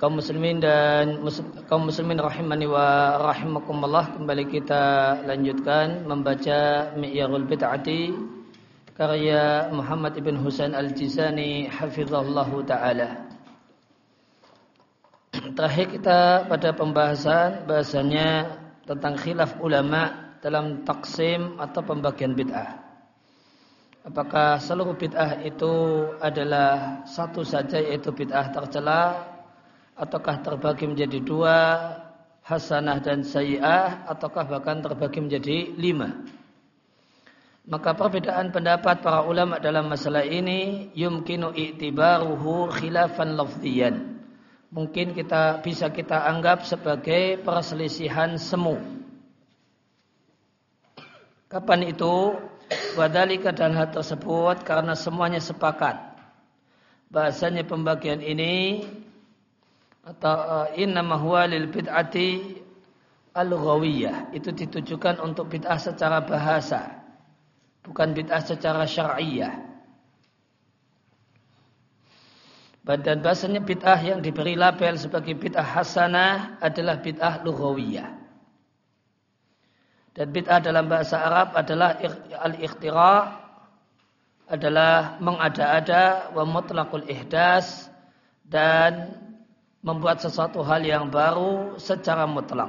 kaum muslimin dan kaum muslimin rahimani wa rahimakumullah kembali kita lanjutkan membaca Mi'yarul Bid'ati karya Muhammad ibn Husain Al-Jizani hafizallahu taala. Terakhir kita pada pembahasan bahasanya tentang khilaf ulama dalam taksim atau pembagian bid'ah. Apakah seluruh bid'ah itu adalah satu saja yaitu bid'ah tercela ataukah terbagi menjadi dua hasanah dan sayi'ah ataukah bahkan terbagi menjadi lima? Maka perbedaan pendapat para ulama dalam masalah ini yumkinu i'tibaruhu khilafan lafziyan. Mungkin kita bisa kita anggap sebagai perselisihan semu. Kapan itu? Wadalika dan hal tersebut karena semuanya sepakat. Bahasanya pembagian ini atau uh, inna huwa lil bid'ati al-ghawiyah. Itu ditujukan untuk bid'ah secara bahasa bukan bid'ah secara syar'iyah dan bahasanya bid'ah yang diberi label sebagai bid'ah hasanah adalah bid'ah lughawiyah. Dan bid'ah dalam bahasa Arab adalah al-ikhtira adalah mengada-ada wa mutlaqul ihdas dan membuat sesuatu hal yang baru secara mutlak.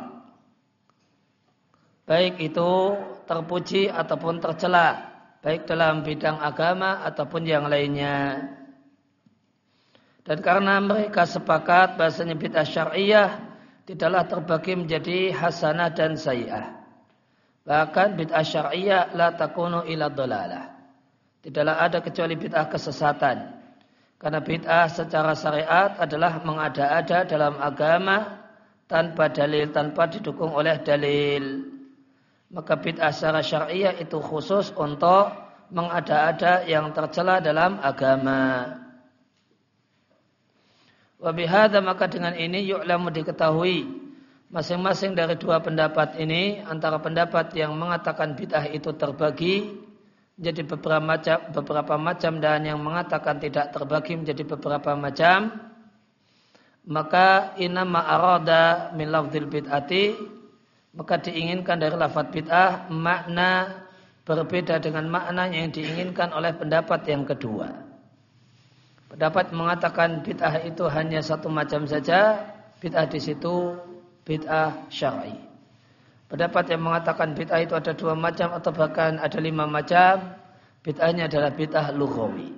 Baik itu terpuji ataupun tercela, baik dalam bidang agama ataupun yang lainnya. Dan karena mereka sepakat bahasanya bid'ah syariah tidaklah terbagi menjadi hasanah dan sayyah. Bahkan bid'ah syariah la takunu ila dolalah. Tidaklah ada kecuali bid'ah kesesatan. Karena bid'ah secara syariat adalah mengada-ada dalam agama tanpa dalil, tanpa didukung oleh dalil. Maka bid'ah secara syariah itu khusus untuk mengada-ada yang tercela dalam agama. Wabihada maka dengan ini yu'lamu diketahui masing-masing dari dua pendapat ini antara pendapat yang mengatakan bid'ah itu terbagi menjadi beberapa macam beberapa macam dan yang mengatakan tidak terbagi menjadi beberapa macam maka inama arada min lafdzil bid'ati maka diinginkan dari lafaz bid'ah makna berbeda dengan makna yang diinginkan oleh pendapat yang kedua. Pendapat mengatakan bid'ah itu hanya satu macam saja, bid'ah di situ bid'ah syar'i. Pendapat yang mengatakan bid'ah itu ada dua macam atau bahkan ada lima macam. Bid'ahnya adalah bid'ah lughawi.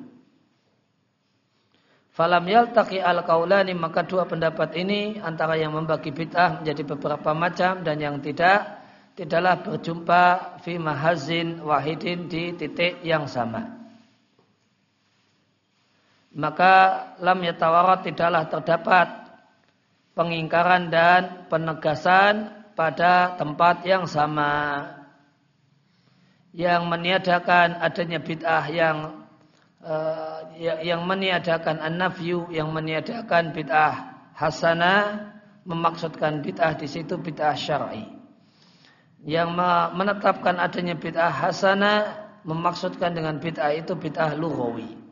Falam yaltaqi al kaulani maka dua pendapat ini antara yang membagi bid'ah menjadi beberapa macam dan yang tidak tidaklah berjumpa fi mahazin wahidin di titik yang sama. Maka lam yatawarat tidaklah terdapat pengingkaran dan penegasan pada tempat yang sama. Yang meniadakan adanya bid'ah yang uh, yang meniadakan an-nafyu yang meniadakan bid'ah hasanah memaksudkan bid'ah di situ bid'ah syar'i. Yang menetapkan adanya bid'ah hasanah memaksudkan dengan bid'ah itu bid'ah lughawi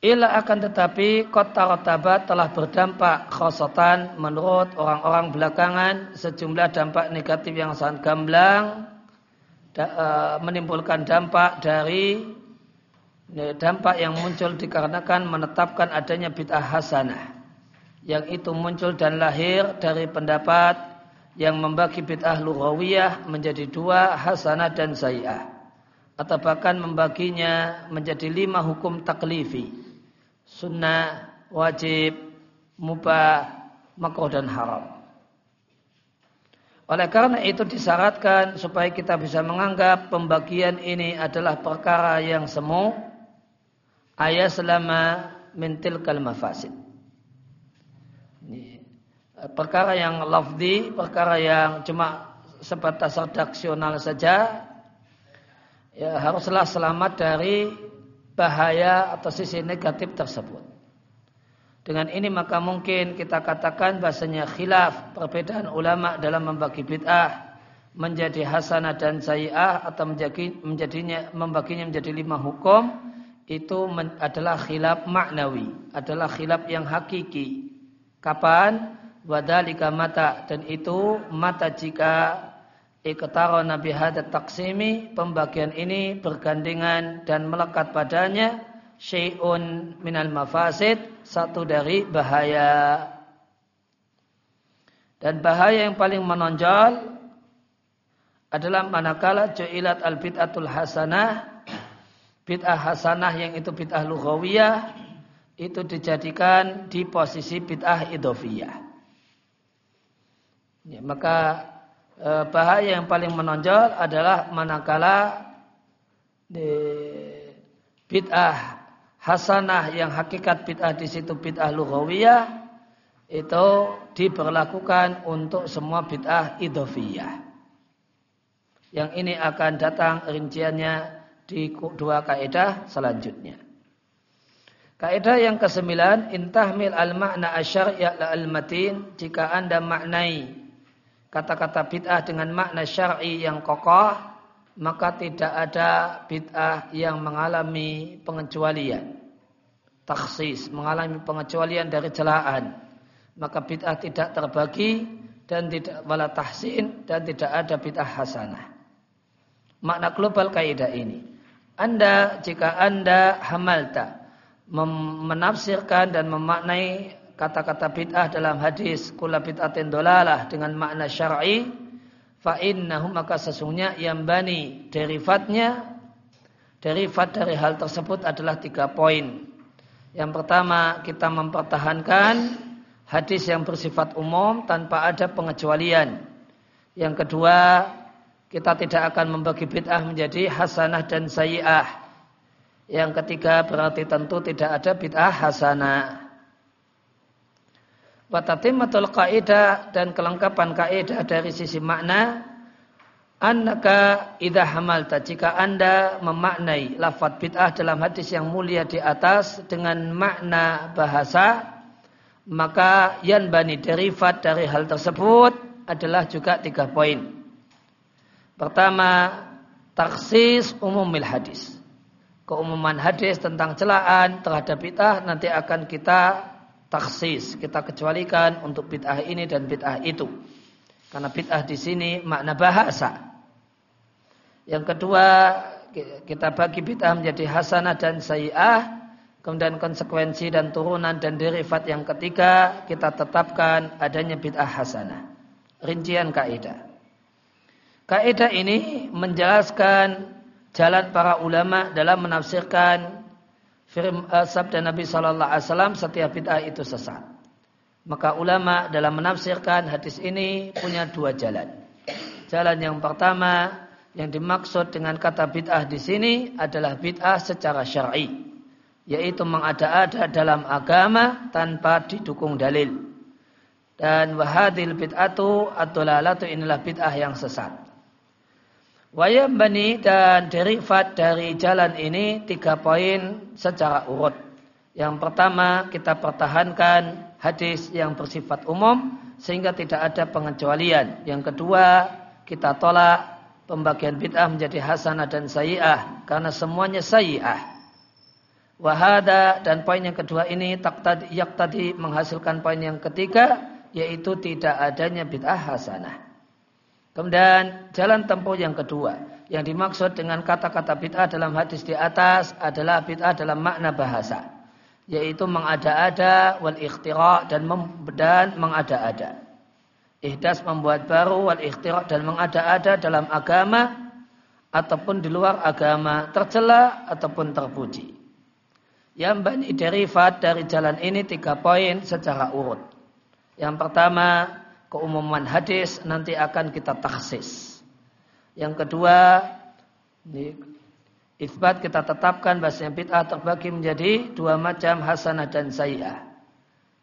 Ila akan tetapi kota rotabat telah berdampak khosatan menurut orang-orang belakangan. Sejumlah dampak negatif yang sangat gamblang da, e, menimbulkan dampak dari e, dampak yang muncul dikarenakan menetapkan adanya bid'ah hasanah. Yang itu muncul dan lahir dari pendapat yang membagi bid'ah lughawiyah menjadi dua hasanah dan sayyah atau bahkan membaginya menjadi lima hukum taklifi sunnah, wajib, mubah, makruh dan haram. Oleh karena itu disyaratkan supaya kita bisa menganggap pembagian ini adalah perkara yang semu ayat selama mentil mafasid. Perkara yang lafdi, perkara yang cuma sebatas redaksional saja, ya haruslah selamat dari bahaya atau sisi negatif tersebut. Dengan ini maka mungkin kita katakan bahasanya khilaf perbedaan ulama dalam membagi bid'ah menjadi hasanah dan sayi'ah atau menjadi, menjadinya membaginya menjadi lima hukum itu adalah khilaf maknawi, adalah khilaf yang hakiki. Kapan? Wadalika mata dan itu mata jika iktara nabi hadat taksimi pembagian ini bergandengan dan melekat padanya syai'un minal mafasid satu dari bahaya dan bahaya yang paling menonjol adalah manakala ju'ilat al bid'atul hasanah bid'ah hasanah yang itu bid'ah lughawiyah itu dijadikan di posisi bid'ah idofiyah. Ya, maka e, bahaya yang paling menonjol adalah manakala di bid'ah hasanah yang hakikat bid'ah di situ bid'ah lughawiyah itu diberlakukan untuk semua bid'ah idofiyah. Yang ini akan datang rinciannya di dua kaidah selanjutnya. Kaidah yang kesembilan, intahmil al-makna asyariya al-matin jika anda maknai kata-kata bid'ah dengan makna syar'i yang kokoh, maka tidak ada bid'ah yang mengalami pengecualian. Taksis, mengalami pengecualian dari celaan maka bid'ah tidak terbagi dan tidak wala tahsin dan tidak ada bid'ah hasanah. Makna global kaidah ini. Anda jika Anda hamalta menafsirkan dan memaknai kata-kata bid'ah dalam hadis kula bid'atin dolalah dengan makna syar'i fa innahu maka sesungguhnya yang bani derivatnya derivat dari hal tersebut adalah tiga poin. Yang pertama kita mempertahankan hadis yang bersifat umum tanpa ada pengecualian. Yang kedua, kita tidak akan membagi bid'ah menjadi hasanah dan sayi'ah. Yang ketiga berarti tentu tidak ada bid'ah hasanah. Watatimmatul kaidah dan kelengkapan kaidah dari sisi makna Annaka idha hamalta jika anda memaknai lafad bid'ah dalam hadis yang mulia di atas dengan makna bahasa maka yan bani derivat dari hal tersebut adalah juga tiga poin. Pertama, taksis umumil hadis. Keumuman hadis tentang celaan terhadap bid'ah nanti akan kita taksis, kita kecualikan untuk bid'ah ini dan bid'ah itu. Karena bid'ah di sini makna bahasa. Yang kedua, kita bagi bid'ah menjadi hasanah dan sayi'ah Kemudian konsekuensi dan turunan dan derivat yang ketiga kita tetapkan adanya bid'ah hasanah. Rincian kaidah. Kaidah ini menjelaskan jalan para ulama dalam menafsirkan firman uh, sabda Nabi Shallallahu Alaihi Wasallam setiap bid'ah itu sesat. Maka ulama dalam menafsirkan hadis ini punya dua jalan. Jalan yang pertama yang dimaksud dengan kata bid'ah di sini adalah bid'ah secara syar'i yaitu mengada-ada dalam agama tanpa didukung dalil. Dan wahadil bid'atu atulalatu inilah bid'ah yang sesat. Wayam bani dan derivat dari jalan ini tiga poin secara urut. Yang pertama kita pertahankan hadis yang bersifat umum sehingga tidak ada pengecualian. Yang kedua kita tolak pembagian bid'ah menjadi hasanah dan sayi'ah karena semuanya sayi'ah. Wahada dan poin yang kedua ini tak tadi yak tadi menghasilkan poin yang ketiga yaitu tidak adanya bid'ah hasanah. Kemudian jalan tempuh yang kedua yang dimaksud dengan kata-kata bid'ah dalam hadis di atas adalah bid'ah dalam makna bahasa yaitu mengada-ada wal ikhtira dan dan mengada-ada. Ihdas membuat baru wal ikhtira dan mengada-ada dalam agama ataupun di luar agama tercela ataupun terpuji. Yang bani derivat dari jalan ini tiga poin secara urut. Yang pertama, keumuman hadis nanti akan kita taksis. Yang kedua, di isbat kita tetapkan bahasanya bid'ah terbagi menjadi dua macam hasanah dan sayyah.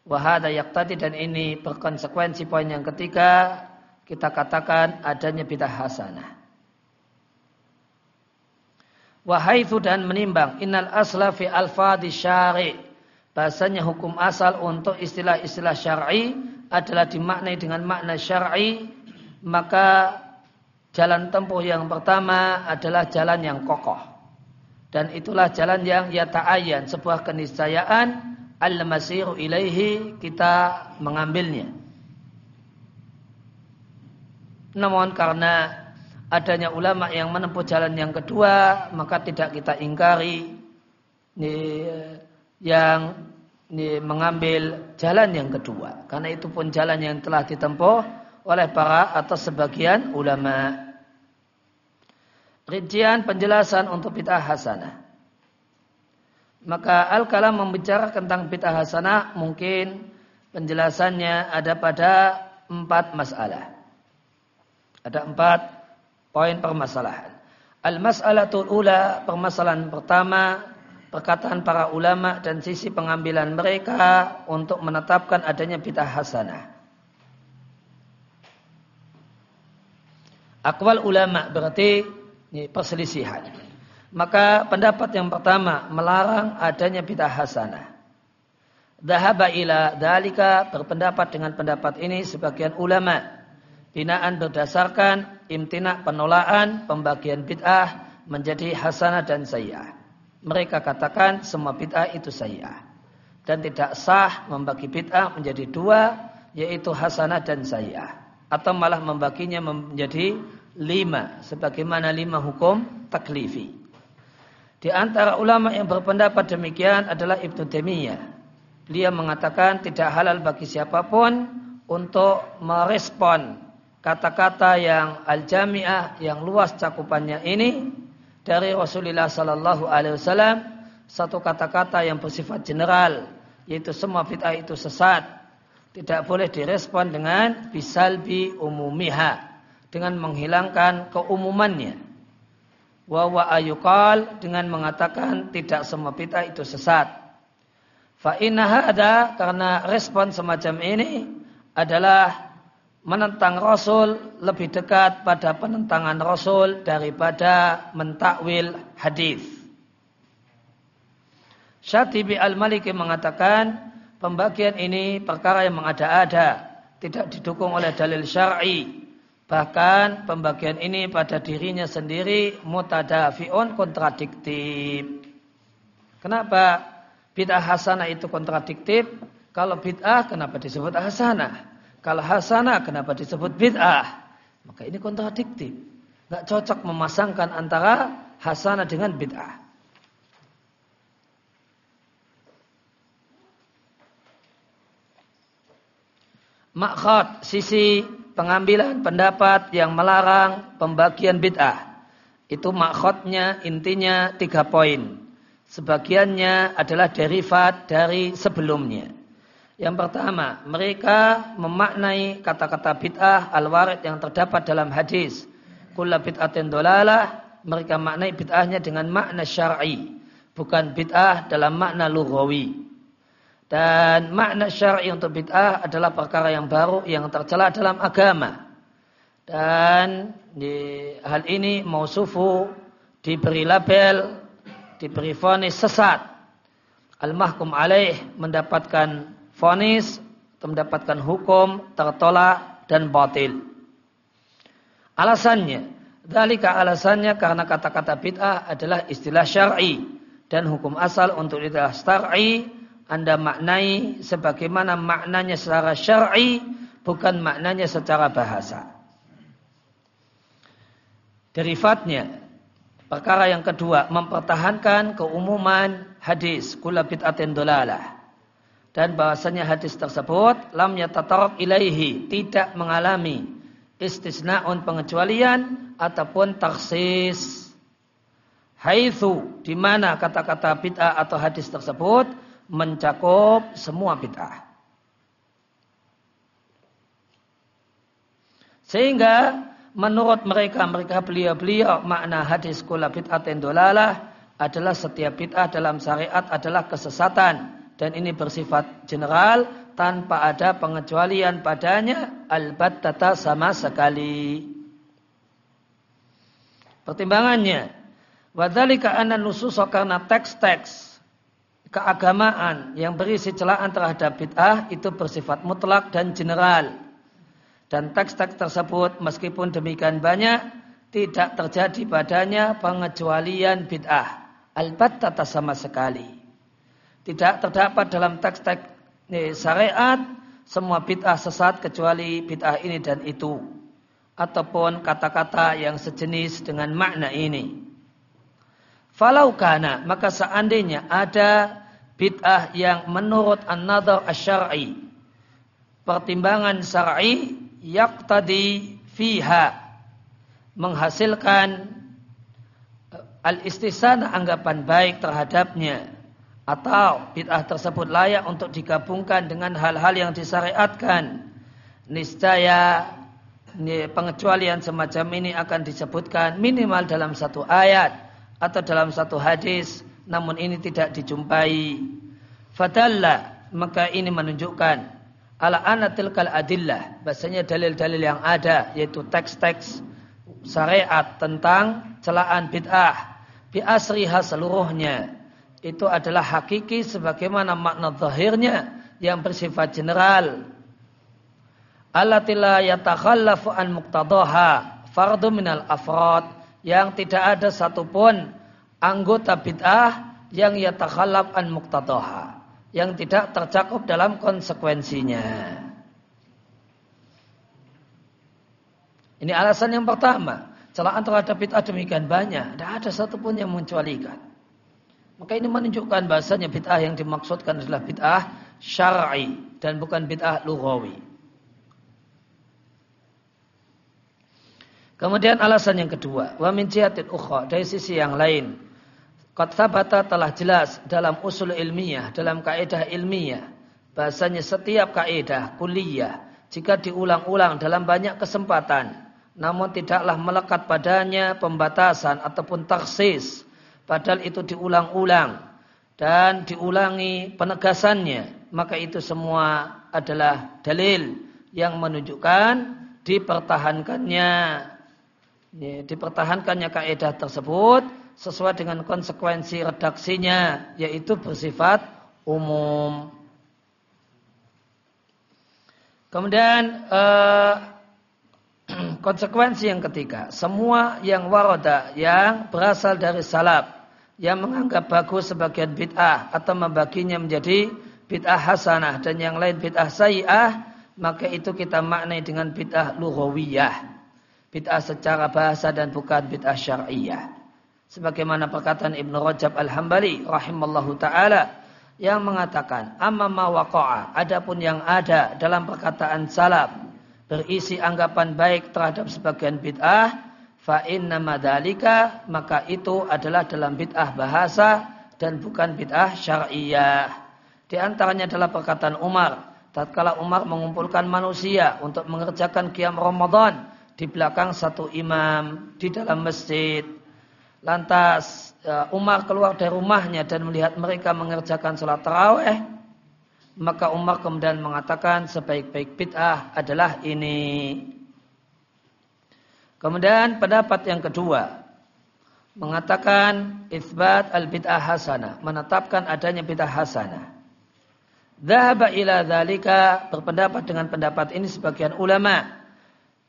Wahada tadi dan ini berkonsekuensi poin yang ketiga, kita katakan adanya bid'ah hasanah. Wahai dan menimbang innal asla fi alfadhi syari bahasanya hukum asal untuk istilah-istilah syar'i adalah dimaknai dengan makna syar'i maka jalan tempuh yang pertama adalah jalan yang kokoh. Dan itulah jalan yang yata'ayyan sebuah keniscayaan al-masiru ilaihi kita mengambilnya. Namun karena adanya ulama yang menempuh jalan yang kedua maka tidak kita ingkari yang mengambil jalan yang kedua karena itu pun jalan yang telah ditempuh oleh para atau sebagian ulama rincian penjelasan untuk bid'ah hasanah. Maka Al-Kalam membicara tentang bid'ah hasanah mungkin penjelasannya ada pada empat masalah. Ada empat poin permasalahan. Al-mas'alatul ula, permasalahan pertama, perkataan para ulama dan sisi pengambilan mereka untuk menetapkan adanya bid'ah hasanah. Akwal ulama berarti ini perselisihan. Maka pendapat yang pertama melarang adanya bid'ah hasanah. Dahaba ila dalika berpendapat dengan pendapat ini sebagian ulama. Binaan berdasarkan imtina penolaan pembagian bid'ah menjadi hasanah dan sayyah. Mereka katakan semua bid'ah itu sayyah. Dan tidak sah membagi bid'ah menjadi dua yaitu hasanah dan sayyah. Atau malah membaginya menjadi lima sebagaimana lima hukum taklifi. Di antara ulama yang berpendapat demikian adalah Ibnu Taimiyah. Dia mengatakan tidak halal bagi siapa pun untuk merespon kata-kata yang al-jami'ah yang luas cakupannya ini dari Rasulullah sallallahu alaihi wasallam satu kata-kata yang bersifat general yaitu semua bid'ah itu sesat tidak boleh direspon dengan bisalbi umumiha dengan menghilangkan keumumannya. Wa wa ayukal dengan mengatakan tidak semua bid'ah itu sesat. Fa ada karena respon semacam ini adalah menentang Rasul lebih dekat pada penentangan Rasul daripada mentakwil hadis. Syatibi al-Maliki mengatakan pembagian ini perkara yang mengada-ada, tidak didukung oleh dalil syar'i Bahkan pembagian ini pada dirinya sendiri mutadafiun kontradiktif. Kenapa bid'ah hasanah itu kontradiktif? Kalau bid'ah kenapa disebut hasanah? Kalau hasanah kenapa disebut bid'ah? Maka ini kontradiktif. Gak cocok memasangkan antara hasanah dengan bid'ah. Makhot, sisi pengambilan pendapat yang melarang pembagian bid'ah. Itu makhotnya intinya tiga poin. Sebagiannya adalah derivat dari sebelumnya. Yang pertama, mereka memaknai kata-kata bid'ah al-warid yang terdapat dalam hadis. Kulla bid'atin dolalah, mereka maknai bid'ahnya dengan makna syar'i. Bukan bid'ah dalam makna lughawi. Dan makna syar'i untuk bid'ah adalah perkara yang baru yang tercela dalam agama. Dan di hal ini mausufu diberi label, diberi fonis sesat. Al-mahkum alaih mendapatkan fonis, mendapatkan hukum, tertolak dan batil. Alasannya, dalika alasannya karena kata-kata bid'ah adalah istilah syar'i dan hukum asal untuk istilah syar'i anda maknai sebagaimana maknanya secara syar'i bukan maknanya secara bahasa. Derivatnya perkara yang kedua mempertahankan keumuman hadis kula bid'atin dolalah dan bahasanya hadis tersebut lam yatatarab ilaihi tidak mengalami istisnaun pengecualian ataupun taksis haitsu di mana kata-kata bid'ah atau hadis tersebut mencakup semua bid'ah. Sehingga menurut mereka, mereka beliau-beliau makna hadis kula bid'atin dolalah adalah setiap bid'ah dalam syariat adalah kesesatan. Dan ini bersifat general tanpa ada pengecualian padanya albattata sama sekali. Pertimbangannya, wadhalika anna nususa karena teks-teks keagamaan yang berisi celaan terhadap bid'ah itu bersifat mutlak dan general. Dan teks-teks tersebut meskipun demikian banyak tidak terjadi padanya pengecualian bid'ah. Al-battata sama sekali. Tidak terdapat dalam teks-teks syariat semua bid'ah sesat kecuali bid'ah ini dan itu. Ataupun kata-kata yang sejenis dengan makna ini. Falau kana, maka seandainya ada bid'ah yang menurut an-nadhar asy-syar'i pertimbangan syar'i yaqtadi fiha menghasilkan al-istisana anggapan baik terhadapnya atau bid'ah tersebut layak untuk digabungkan dengan hal-hal yang disyariatkan. Niscaya pengecualian semacam ini akan disebutkan minimal dalam satu ayat atau dalam satu hadis namun ini tidak dijumpai. Fadalla maka ini menunjukkan ala anatil kal adillah bahasanya dalil-dalil yang ada yaitu teks-teks syariat tentang celaan bid'ah bi asriha seluruhnya itu adalah hakiki sebagaimana makna zahirnya yang bersifat general. Alatila yatakhallafu an muqtadaha fardu minal afrad yang tidak ada satupun anggota bid'ah yang yatakhallaf an muqtadaha yang tidak tercakup dalam konsekuensinya. Ini alasan yang pertama. Celaan terhadap bid'ah demikian banyak. Tidak ada satupun yang mencualikan. Maka ini menunjukkan bahasanya bid'ah yang dimaksudkan adalah bid'ah syar'i dan bukan bid'ah lughawi. Kemudian alasan yang kedua, wa min jihatin ukhra, dari sisi yang lain. Qad sabata telah jelas dalam usul ilmiah, dalam kaidah ilmiah, bahasanya setiap kaidah kuliah jika diulang-ulang dalam banyak kesempatan, namun tidaklah melekat padanya pembatasan ataupun taksis, padahal itu diulang-ulang dan diulangi penegasannya, maka itu semua adalah dalil yang menunjukkan dipertahankannya. Dipertahankannya kaidah tersebut sesuai dengan konsekuensi redaksinya yaitu bersifat umum. Kemudian eh, konsekuensi yang ketiga, semua yang waroda yang berasal dari salaf yang menganggap bagus sebagian bid'ah atau membaginya menjadi bid'ah hasanah dan yang lain bid'ah sayi'ah maka itu kita maknai dengan bid'ah lughawiyah. Bid'ah secara bahasa dan bukan bid'ah syar'iyah. Sebagaimana perkataan Ibnu Rajab Al-Hambali rahimallahu taala yang mengatakan amma ma waqa'a adapun yang ada dalam perkataan salaf berisi anggapan baik terhadap sebagian bid'ah fa inna madalika maka itu adalah dalam bid'ah bahasa dan bukan bid'ah syariah. Di antaranya adalah perkataan Umar. Tatkala Umar mengumpulkan manusia untuk mengerjakan qiyam Ramadan di belakang satu imam di dalam masjid. Lantas ya, Umar keluar dari rumahnya dan melihat mereka mengerjakan sholat taraweh. Maka Umar kemudian mengatakan sebaik-baik bid'ah adalah ini. Kemudian pendapat yang kedua mengatakan isbat al-bid'ah hasanah, menetapkan adanya bid'ah hasanah. Dhahaba ila dzalika berpendapat dengan pendapat ini sebagian ulama.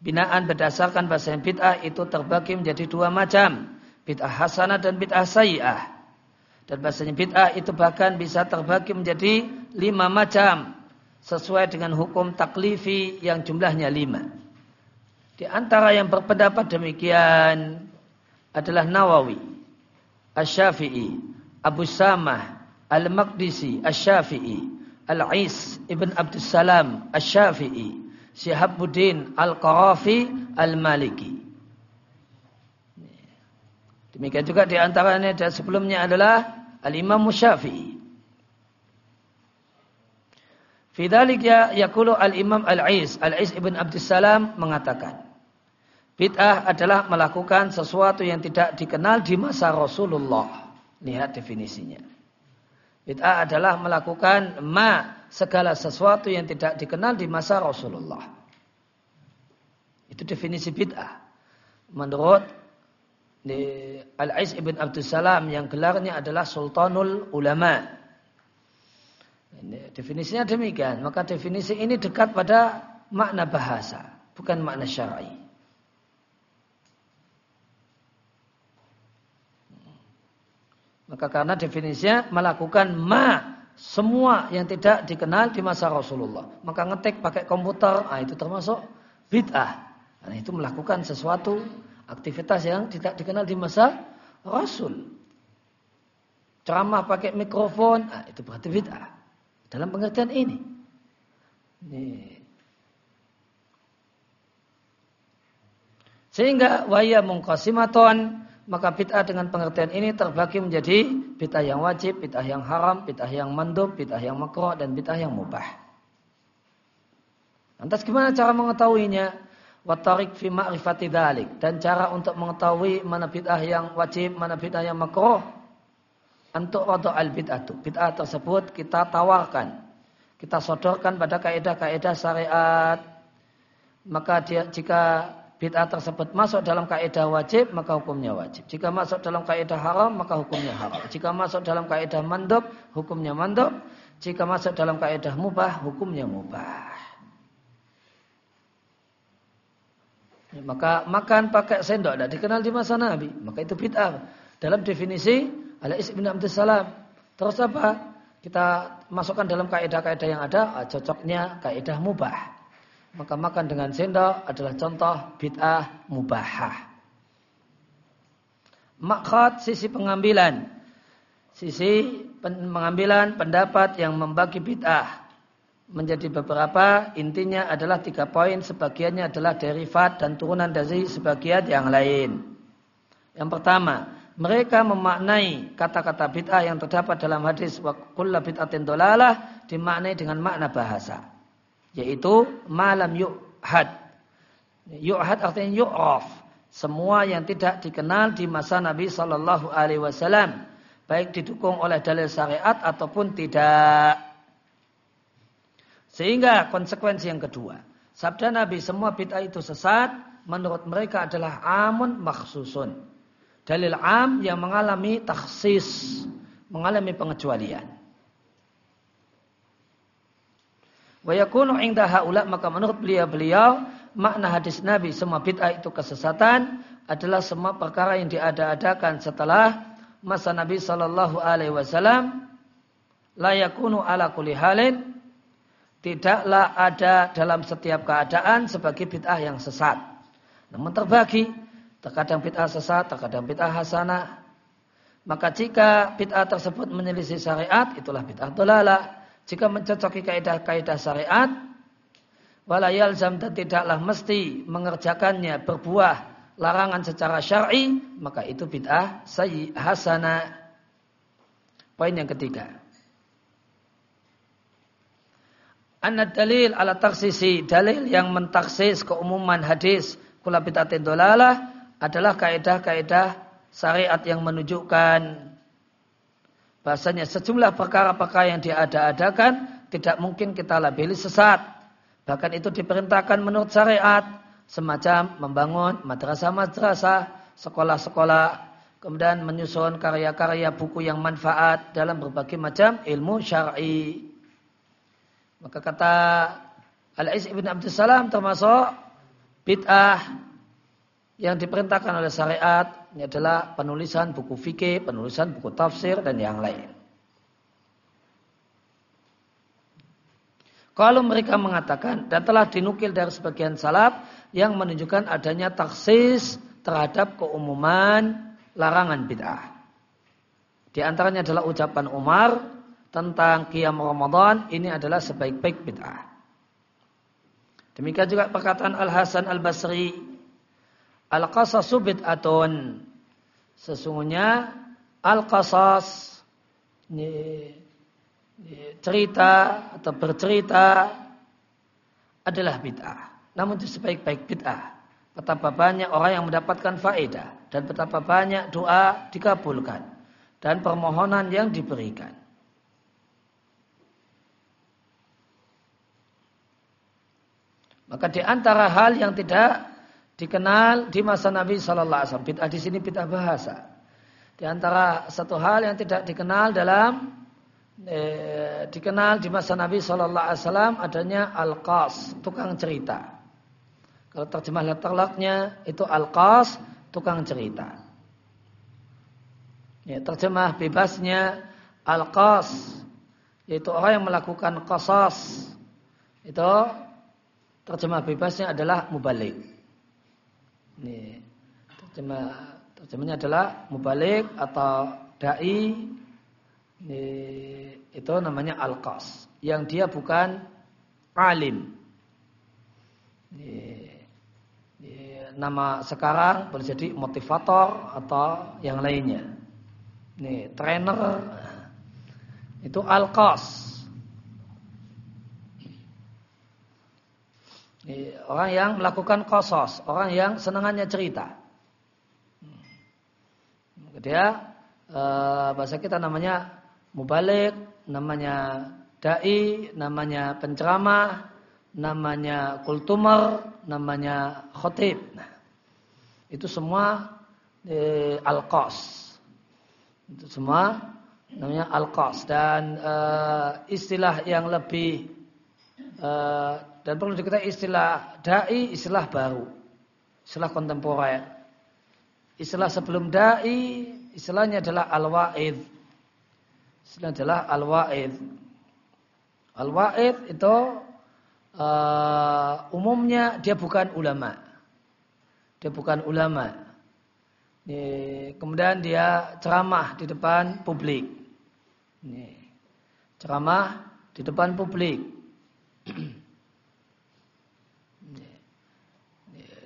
Binaan berdasarkan bahasa bid'ah itu terbagi menjadi dua macam, bid'ah hasanah dan bid'ah sayyi'ah. Dan bahasanya bid'ah itu bahkan bisa terbagi menjadi lima macam sesuai dengan hukum taklifi yang jumlahnya lima. Di antara yang berpendapat demikian adalah Nawawi, Asy-Syafi'i, Abu Samah, Al-Maqdisi, Asy-Syafi'i, Al-Is Ibn Abdul Salam, Asy-Syafi'i, Syihabuddin Al-Qarafi, Al-Maliki. Demikian juga di antaranya dan sebelumnya adalah Al-Imam Syafi'i. Fidalik ya yakulu al-Imam Al-Is, Al-Is Ibn Abdul Salam mengatakan, Bid'ah adalah melakukan sesuatu yang tidak dikenal di masa Rasulullah. Lihat definisinya. Bid'ah adalah melakukan ma segala sesuatu yang tidak dikenal di masa Rasulullah. Itu definisi bid'ah. Menurut Al-Ais ibn Abdul Salam yang gelarnya adalah Sultanul Ulama. Definisinya demikian. Maka definisi ini dekat pada makna bahasa, bukan makna syar'i. Maka karena definisinya melakukan ma semua yang tidak dikenal di masa Rasulullah. Maka ngetik pakai komputer, ah itu termasuk bid'ah. Nah, itu melakukan sesuatu aktivitas yang tidak dikenal di masa Rasul. Ceramah pakai mikrofon, ah, itu berarti bid'ah. Dalam pengertian ini. Nih. Sehingga waya mungkasimaton maka bid'ah dengan pengertian ini terbagi menjadi bid'ah yang wajib, bid'ah yang haram, bid'ah yang mandub, bid'ah yang makruh dan bid'ah yang mubah. Lantas gimana cara mengetahuinya? Watarik fi ma'rifati dalik dan cara untuk mengetahui mana bid'ah yang wajib, mana bid'ah yang makruh. Untuk rada al bid'ah itu. Bid'ah tersebut kita tawarkan. Kita sodorkan pada kaidah-kaidah syariat. Maka dia, jika bid'ah tersebut masuk dalam kaidah wajib maka hukumnya wajib. Jika masuk dalam kaidah haram maka hukumnya haram. Jika masuk dalam kaidah mandub hukumnya mandub. Jika masuk dalam kaidah mubah hukumnya mubah. Ya, maka makan pakai sendok tidak dikenal di masa Nabi, maka itu bid'ah. Dalam definisi Al-Is bin Abdul Salam. Terus apa? Kita masukkan dalam kaidah-kaidah yang ada, ah, cocoknya kaidah mubah. Maka makan dengan sendok adalah contoh bid'ah mubahah. Makhad sisi pengambilan. Sisi pengambilan pendapat yang membagi bid'ah. Menjadi beberapa, intinya adalah tiga poin, sebagiannya adalah derivat dan turunan dari sebagian yang lain. Yang pertama, mereka memaknai kata-kata bid'ah yang terdapat dalam hadis wa kullu bid'atin dolalah dimaknai dengan makna bahasa yaitu malam yu'had. Yu'had artinya yu'raf. Semua yang tidak dikenal di masa Nabi Shallallahu Alaihi Wasallam, baik didukung oleh dalil syariat ataupun tidak. Sehingga konsekuensi yang kedua, sabda Nabi semua bid'ah itu sesat, menurut mereka adalah amun maksusun. Dalil am yang mengalami taksis, mengalami pengecualian. Wa yakunu inda haula maka menurut beliau-beliau makna hadis Nabi semua bid'ah itu kesesatan adalah semua perkara yang diada-adakan setelah masa Nabi sallallahu alaihi wasallam la yakunu ala kulli halin tidaklah ada dalam setiap keadaan sebagai bid'ah yang sesat. Namun terbagi terkadang bid'ah sesat, terkadang bid'ah hasanah. Maka jika bid'ah tersebut menyelisih syariat itulah bid'ah dolalah. Jika mencocoki kaidah-kaidah syariat, wala yalzam dan tidaklah mesti mengerjakannya berbuah larangan secara syar'i, maka itu bid'ah sayyi hasana. Poin yang ketiga. Anad dalil ala taksisi dalil yang mentaksis keumuman hadis kula dolalah adalah kaidah-kaidah syariat yang menunjukkan Bahasanya sejumlah perkara-perkara yang diada-adakan tidak mungkin kita labeli sesat. Bahkan itu diperintahkan menurut syariat. Semacam membangun madrasah-madrasah, sekolah-sekolah, kemudian menyusun karya-karya buku yang manfaat dalam berbagai macam ilmu syar'i. Maka kata Al-Is ibn Abdul Salam termasuk bid'ah yang diperintahkan oleh syariat ini adalah penulisan buku fikih, penulisan buku tafsir dan yang lain. Kalau mereka mengatakan dan telah dinukil dari sebagian salaf yang menunjukkan adanya taksis terhadap keumuman larangan bid'ah. Di antaranya adalah ucapan Umar tentang qiyam Ramadan ini adalah sebaik-baik bid'ah. Demikian juga perkataan Al Hasan Al Basri Al-qasasu bid'atun. Sesungguhnya al-qasas cerita atau bercerita adalah bid'ah. Namun itu sebaik-baik bid'ah. Betapa banyak orang yang mendapatkan faedah dan betapa banyak doa dikabulkan dan permohonan yang diberikan. Maka di antara hal yang tidak dikenal di masa Nabi Shallallahu Alaihi Wasallam. Bid'ah di sini bid'ah bahasa. Di antara satu hal yang tidak dikenal dalam eh, dikenal di masa Nabi Shallallahu Alaihi Wasallam adanya al-qas, tukang cerita. Kalau terjemah letterlocknya itu al-qas, tukang cerita. Ya, terjemah bebasnya al-qas yaitu orang yang melakukan qasas. Itu terjemah bebasnya adalah mubalik. Ini terjemah terjemahnya adalah mubalik atau dai ini, itu namanya al-qas yang dia bukan alim. Ini, nama sekarang boleh jadi motivator atau yang lainnya. Ini trainer itu al-qas. Orang yang melakukan kosos, orang yang senangannya cerita. Dia eh, bahasa kita namanya mubalik, namanya dai, namanya penceramah, namanya kultumar, namanya khotib. Nah, itu semua eh. Itu semua namanya al-qas dan eh, istilah yang lebih dan perlu diketahui istilah dai istilah baru. Istilah kontemporer. Istilah sebelum dai istilahnya adalah al-wa'id. Istilah adalah al-wa'id. Al-wa'id itu uh, umumnya dia bukan ulama. Dia bukan ulama. Kemudian dia ceramah di depan publik. Ceramah di depan publik.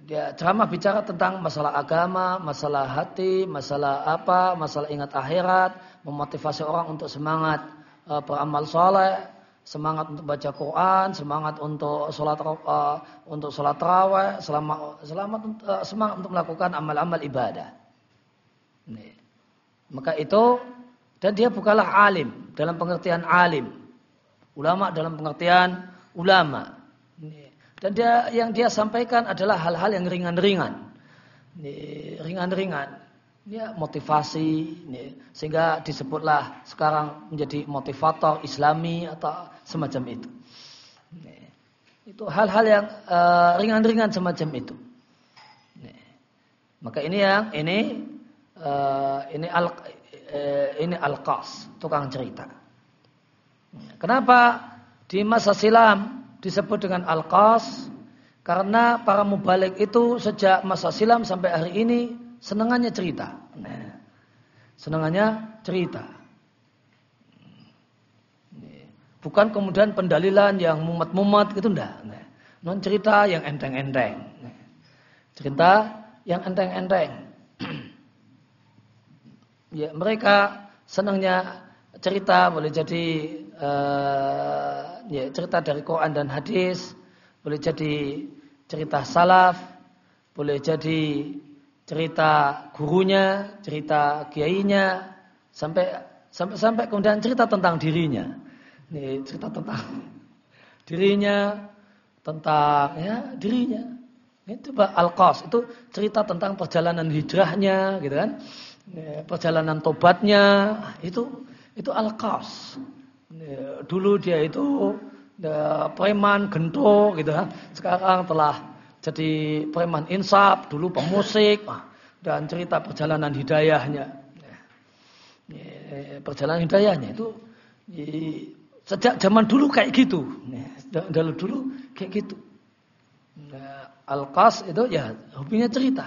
Dia ceramah bicara tentang masalah agama, masalah hati, masalah apa, masalah ingat akhirat, memotivasi orang untuk semangat uh, beramal soleh, semangat untuk baca Quran, semangat untuk sholat uh, untuk sholat raweh, selamat selamat uh, semangat untuk melakukan amal-amal ibadah. Nih. Maka itu dan dia bukanlah alim dalam pengertian alim, ulama dalam pengertian ulama. Dan dia yang dia sampaikan adalah hal-hal yang ringan-ringan, ringan-ringan. Ya motivasi sehingga disebutlah sekarang menjadi motivator islami atau semacam itu. Itu hal-hal yang eh, ringan-ringan uh, semacam itu. Maka ini yang ini uh, ini al uh, ini tukang cerita. Kenapa di masa silam disebut dengan al-qas karena para mubalik itu sejak masa silam sampai hari ini Senangannya cerita. Senangannya cerita. Bukan kemudian pendalilan yang mumat-mumat gitu enggak. Non cerita yang enteng-enteng. Cerita yang enteng-enteng. ya, mereka senangnya cerita boleh jadi uh, ya, cerita dari Quran dan hadis, boleh jadi cerita salaf, boleh jadi cerita gurunya, cerita kiainya, sampai sampai sampai kemudian cerita tentang dirinya. Ini cerita tentang dirinya, tentang ya dirinya. Itu al-qas itu cerita tentang perjalanan hijrahnya, gitu kan? Perjalanan tobatnya itu itu al-qas. Dulu dia itu ya, preman, gento, gitu kan? Sekarang telah jadi preman insaf, dulu pemusik, dan cerita perjalanan hidayahnya. Perjalanan hidayahnya itu sejak zaman dulu kayak gitu. Dulu dulu kayak gitu. Nah, itu ya hobinya cerita.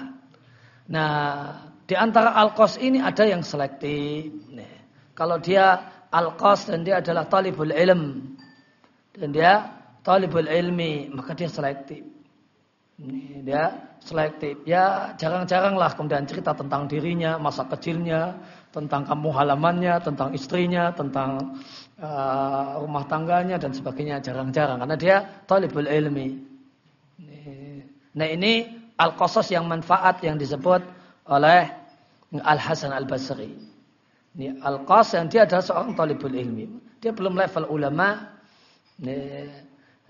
Nah, di antara Al-Qas ini ada yang selektif. Nah, kalau dia Al-Qas dan dia adalah talibul ilm dan dia talibul ilmi, maka dia selektif. Ini dia selektif. Ya jarang-jarang lah kemudian cerita tentang dirinya, masa kecilnya, tentang kampung halamannya, tentang istrinya, tentang uh, rumah tangganya dan sebagainya. Jarang-jarang karena dia talibul ilmi. Nah ini al-qasas yang manfaat yang disebut oleh Al-Hasan Al-Basri. Ini al-qas yang dia adalah seorang talibul ilmi. Dia belum level ulama. Ini,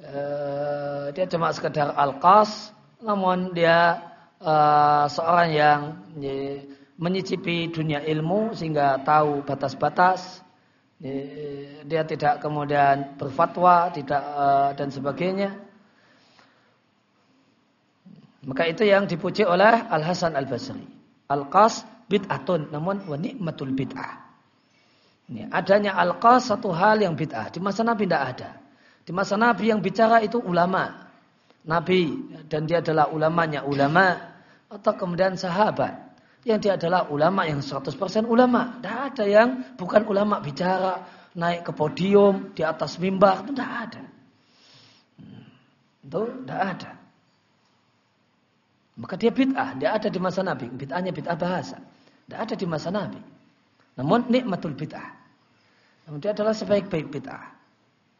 uh, dia cuma sekedar al-qas namun dia uh, seorang yang ya, menyicipi dunia ilmu sehingga tahu batas-batas. Dia tidak kemudian berfatwa, tidak uh, dan sebagainya. Maka itu yang dipuji oleh Al Hasan Al Basri. Al Qas bid'atun namun wa nikmatul bid'ah. Ini, adanya al-qas satu hal yang bid'ah. Di masa Nabi tidak ada. Di masa Nabi yang bicara itu ulama. Nabi dan dia adalah ulamanya ulama atau kemudian sahabat yang dia adalah ulama yang 100% ulama. Tidak ada yang bukan ulama bicara naik ke podium di atas mimbar itu tidak ada. Itu tidak ada. Maka dia bid'ah, dia ada di masa Nabi. Bid'ahnya bid'ah bahasa. Tidak ada di masa Nabi. Namun nikmatul bid'ah. Namun dia adalah sebaik-baik bid'ah.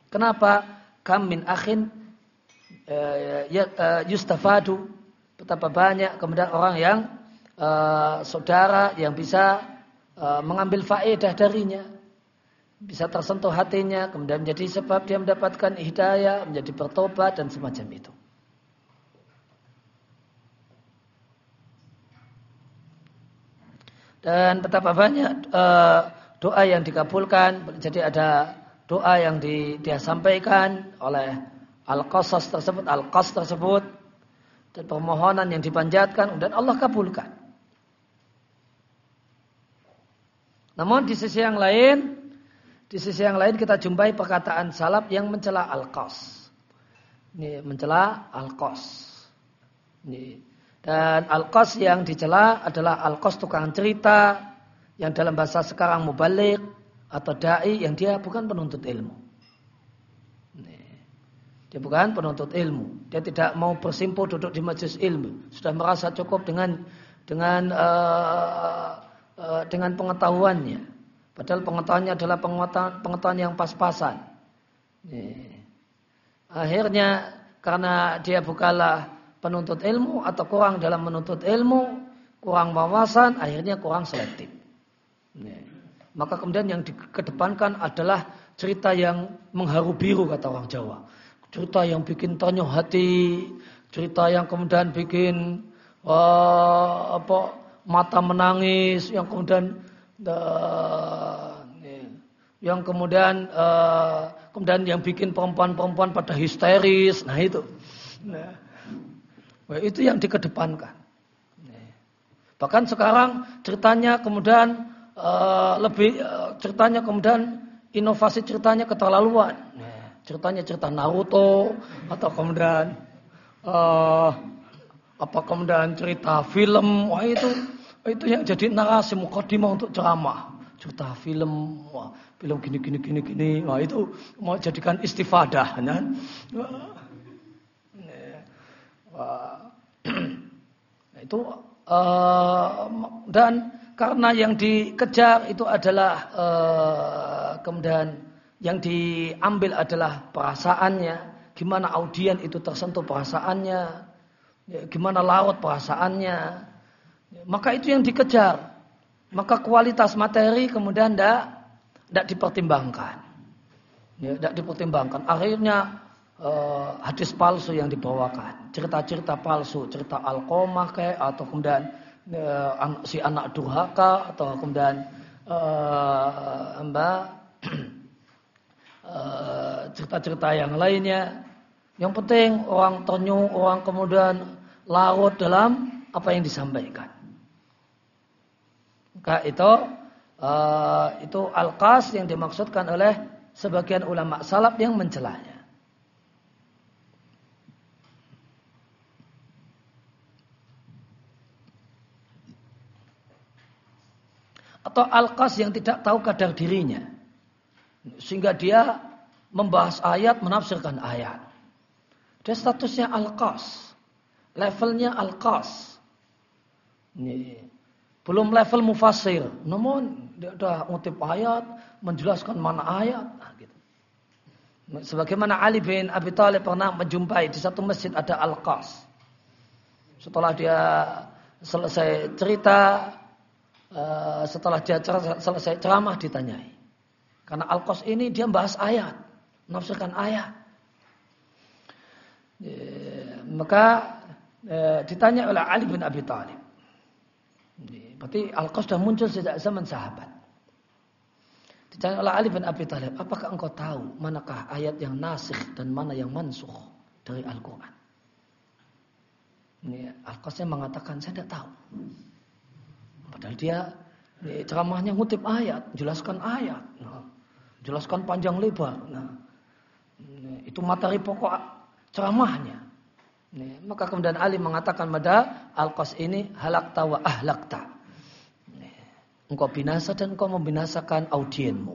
Kenapa? Kam min akhin uh, uh, yustafadu. Betapa banyak kemudian orang yang uh, saudara yang bisa uh, mengambil faedah darinya. Bisa tersentuh hatinya, kemudian menjadi sebab dia mendapatkan hidayah, menjadi bertobat dan semacam itu. Dan betapa banyak uh, doa yang dikabulkan. Jadi ada doa yang di, dia sampaikan oleh al-qasas tersebut, al-qas tersebut. Dan permohonan yang dipanjatkan dan Allah kabulkan. Namun di sisi yang lain, di sisi yang lain kita jumpai perkataan salaf yang mencela al-qas. Ini mencela al-qas. Ini dan al-qas yang dicela adalah al-qas tukang cerita yang dalam bahasa sekarang mubalik atau dai yang dia bukan penuntut ilmu. Dia bukan penuntut ilmu. Dia tidak mau bersimpuh duduk di majelis ilmu. Sudah merasa cukup dengan dengan uh, uh, dengan pengetahuannya. Padahal pengetahuannya adalah pengetahuan, pengetahuan yang pas-pasan. Akhirnya karena dia bukalah penuntut ilmu atau kurang dalam menuntut ilmu, kurang wawasan, akhirnya kurang selektif. Maka kemudian yang dikedepankan adalah cerita yang mengharu biru kata orang Jawa. Cerita yang bikin tonyo hati, cerita yang kemudian bikin uh, apa mata menangis, yang kemudian uh, yang kemudian uh, kemudian yang bikin perempuan-perempuan pada histeris. Nah itu. Nah, Wah, itu yang dikedepankan. Bahkan sekarang ceritanya kemudian uh, lebih uh, ceritanya kemudian inovasi ceritanya keterlaluan. Ceritanya cerita Naruto atau kemudian uh, apa kemudian cerita film. Wah itu itu yang jadi narasi mukadimah untuk ceramah. Cerita film, wah, film gini gini gini gini. Wah itu mau jadikan istifadah kan. Nah, itu uh, dan karena yang dikejar itu adalah uh, kemudian yang diambil adalah perasaannya, gimana audien itu tersentuh perasaannya, ya, gimana laut perasaannya, ya, maka itu yang dikejar. Maka kualitas materi kemudian tidak tidak dipertimbangkan, ya, tidak dipertimbangkan. Akhirnya uh, hadis palsu yang dibawakan, cerita-cerita palsu, cerita alkomah kayak atau kemudian uh, si anak durhaka atau kemudian uh, mbak cerita-cerita uh, yang lainnya. Yang penting orang tonyong, orang kemudian larut dalam apa yang disampaikan. Maka itu uh, itu al-qas yang dimaksudkan oleh sebagian ulama salaf yang mencelanya. Atau alqas yang tidak tahu kadar dirinya. Sehingga dia membahas ayat, menafsirkan ayat. Dia statusnya alqas. Levelnya alqas. Belum level mufasir. Namun dia sudah ngutip ayat, menjelaskan mana ayat. Nah, gitu. Sebagaimana Ali bin Abi Thalib pernah menjumpai di satu masjid ada alqas. Setelah dia selesai cerita, setelah dia selesai ceramah ditanyai. Karena Al-Qas ini dia bahas ayat, menafsirkan ayat. E, maka e, ditanya oleh Ali bin Abi Thalib. E, berarti Al-Qas sudah muncul sejak zaman sahabat. Ditanya oleh Ali bin Abi Thalib, apakah engkau tahu manakah ayat yang nasikh dan mana yang mansuh dari Al-Quran? Al-Qasnya mengatakan, saya tidak tahu. Padahal dia ceramahnya ngutip ayat, jelaskan ayat, nah, jelaskan panjang lebar. Nah, itu materi pokok ceramahnya. Nih, maka kemudian Ali mengatakan pada Al-Qas ini halakta wa ahlakta. Engkau binasa dan engkau membinasakan audienmu.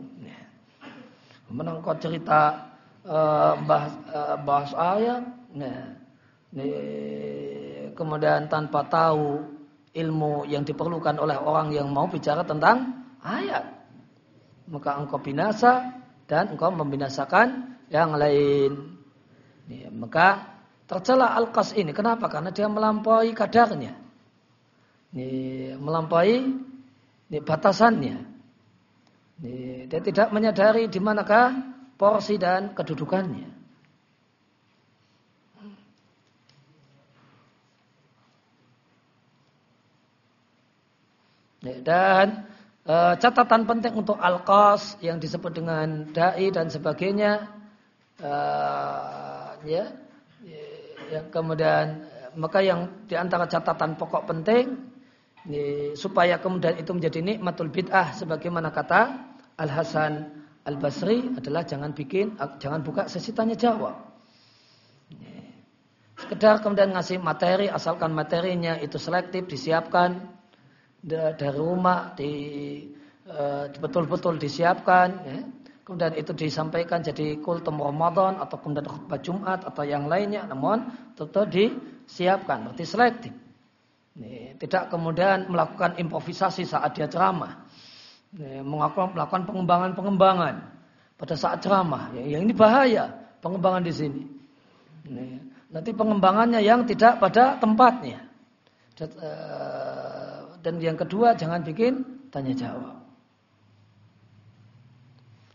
Kemudian engkau cerita uh, bahas, uh, bahas ayat. Nah, nih, kemudian tanpa tahu ilmu yang diperlukan oleh orang yang mau bicara tentang ayat. Maka engkau binasa dan engkau membinasakan yang lain. Ya, maka tercela Al-Qas ini. Kenapa? Karena dia melampaui kadarnya. Ya, melampaui ya, batasannya. Ya, dia tidak menyadari di manakah porsi dan kedudukannya. Dan e, catatan penting untuk al-qas yang disebut dengan dai dan sebagainya e, ya, ya kemudian maka yang di antara catatan pokok penting ya, supaya kemudian itu menjadi nikmatul bid'ah sebagaimana kata Al Hasan Al Basri adalah jangan bikin jangan buka sesi tanya jawab ya. sekedar kemudian ngasih materi asalkan materinya itu selektif disiapkan dari rumah di uh, betul-betul disiapkan ya. kemudian itu disampaikan jadi kultum Ramadan atau kemudian khutbah Jumat atau yang lainnya. Namun tetap disiapkan. Berarti selektif. Tidak kemudian melakukan improvisasi saat dia ceramah. Melakukan, pengembangan-pengembangan pada saat ceramah. Ya, yang ini bahaya pengembangan di sini. Ini, nanti pengembangannya yang tidak pada tempatnya. Eh, dan yang kedua jangan bikin tanya jawab.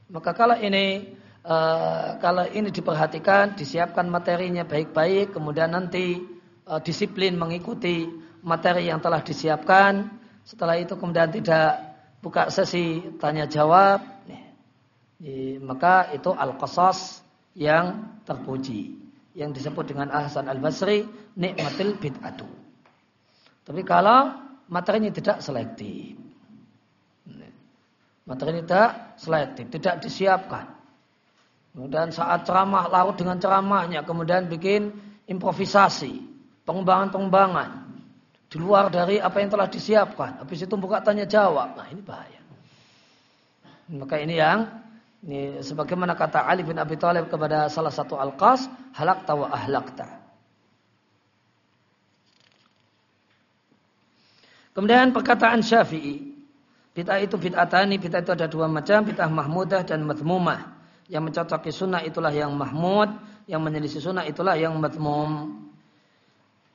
Maka kalau ini uh, kalau ini diperhatikan, disiapkan materinya baik-baik, kemudian nanti uh, disiplin mengikuti materi yang telah disiapkan. Setelah itu kemudian tidak buka sesi tanya jawab, maka itu al-qasas yang terpuji yang disebut dengan Ahsan al-Basri nikmatil bid'atu. Tapi kalau materinya tidak selektif. Materinya tidak selektif, tidak disiapkan. Kemudian saat ceramah larut dengan ceramahnya, kemudian bikin improvisasi, pengembangan-pengembangan di luar dari apa yang telah disiapkan. Habis itu buka tanya jawab. Nah, ini bahaya. Maka ini yang ini sebagaimana kata Ali bin Abi Thalib kepada salah satu al-qas, halakta wa ahlakta. Kemudian perkataan Syafi'i. Bid'ah itu bid'atani, bid'ah itu ada dua macam, bid'ah mahmudah dan madmumah. Yang mencocoki sunnah itulah yang mahmud, yang menyelisih sunnah itulah yang madmum.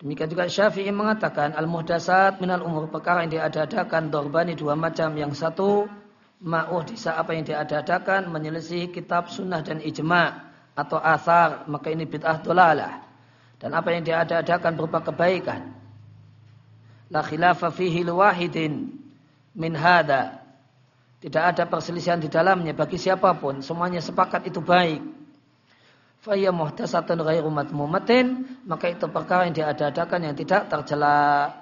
Demikian juga Syafi'i mengatakan al-muhdasat minal umur perkara yang diadakan dorbani dua macam. Yang satu ma'uh disa apa yang diadakan menyelisih kitab sunnah dan ijma atau asar maka ini bid'ah dolalah. Dan apa yang diadakan berupa kebaikan la khilafa fihi wahidin min hada. Tidak ada perselisihan di dalamnya bagi siapa pun, semuanya sepakat itu baik. Faya muhtasatun ghairu matmumatin, maka itu perkara yang diadakan yang tidak tercela.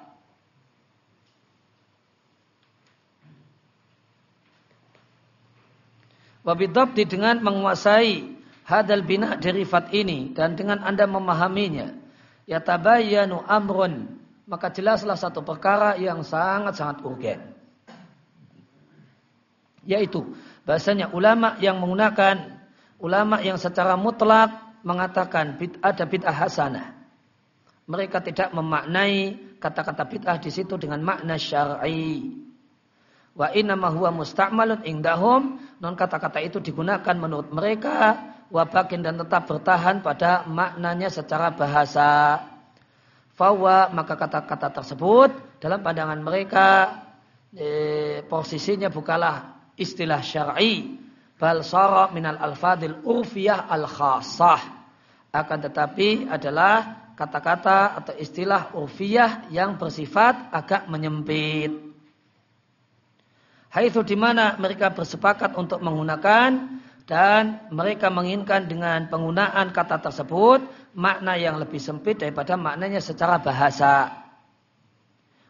Wabidabdi dengan menguasai hadal bina derifat ini dan dengan anda memahaminya. Ya tabayyanu amrun maka jelaslah satu perkara yang sangat-sangat urgen. Yaitu bahasanya ulama yang menggunakan ulama yang secara mutlak mengatakan bid'ah ada bid'ah hasanah. Mereka tidak memaknai kata-kata bid'ah di situ dengan makna syar'i. Wa inna ma huwa musta'malun indahum. Non kata-kata itu digunakan menurut mereka wabakin dan tetap bertahan pada maknanya secara bahasa fawa maka kata-kata tersebut dalam pandangan mereka eh, posisinya bukanlah istilah syar'i. Bal sara minal alfadil urfiyah al khasah akan tetapi adalah kata-kata atau istilah urfiyah yang bersifat agak menyempit. Haitsu di mana mereka bersepakat untuk menggunakan dan mereka menginginkan dengan penggunaan kata tersebut makna yang lebih sempit daripada maknanya secara bahasa.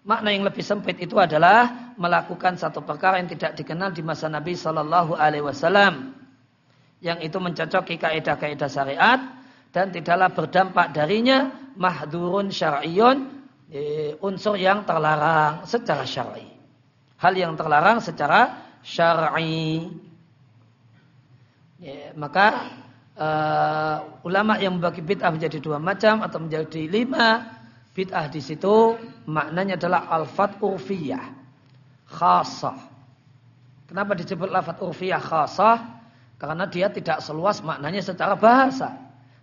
Makna yang lebih sempit itu adalah melakukan satu perkara yang tidak dikenal di masa Nabi Shallallahu Alaihi Wasallam, yang itu mencocoki kaidah-kaidah syariat dan tidaklah berdampak darinya mahdurun syar'iyun e, unsur yang terlarang secara syar'i. Hal yang terlarang secara syar'i. Ya, maka uh, ulama yang membagi bid'ah menjadi dua macam atau menjadi lima Bid'ah di situ maknanya adalah alfat urfiyah khasah. Kenapa disebut lafat urfiyah khasah? Karena dia tidak seluas maknanya secara bahasa.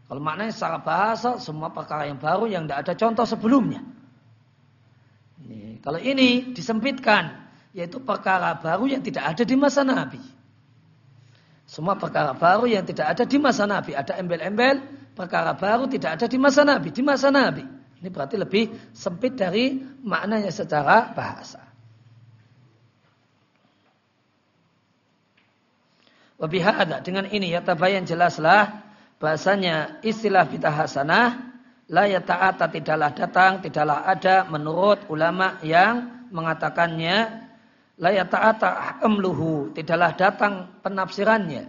Kalau maknanya secara bahasa, semua perkara yang baru yang tidak ada contoh sebelumnya. Kalau ini disempitkan, yaitu perkara baru yang tidak ada di masa Nabi. Semua perkara baru yang tidak ada di masa Nabi. Ada embel-embel, perkara baru tidak ada di masa Nabi. Di masa Nabi. Ini berarti lebih sempit dari maknanya secara bahasa. Wabihada dengan ini ya tabayan jelaslah bahasanya istilah bid'ah hasanah la ya ta'ata tidaklah datang, tidaklah ada menurut ulama yang mengatakannya la ya ta'ata amluhu, tidaklah datang penafsirannya.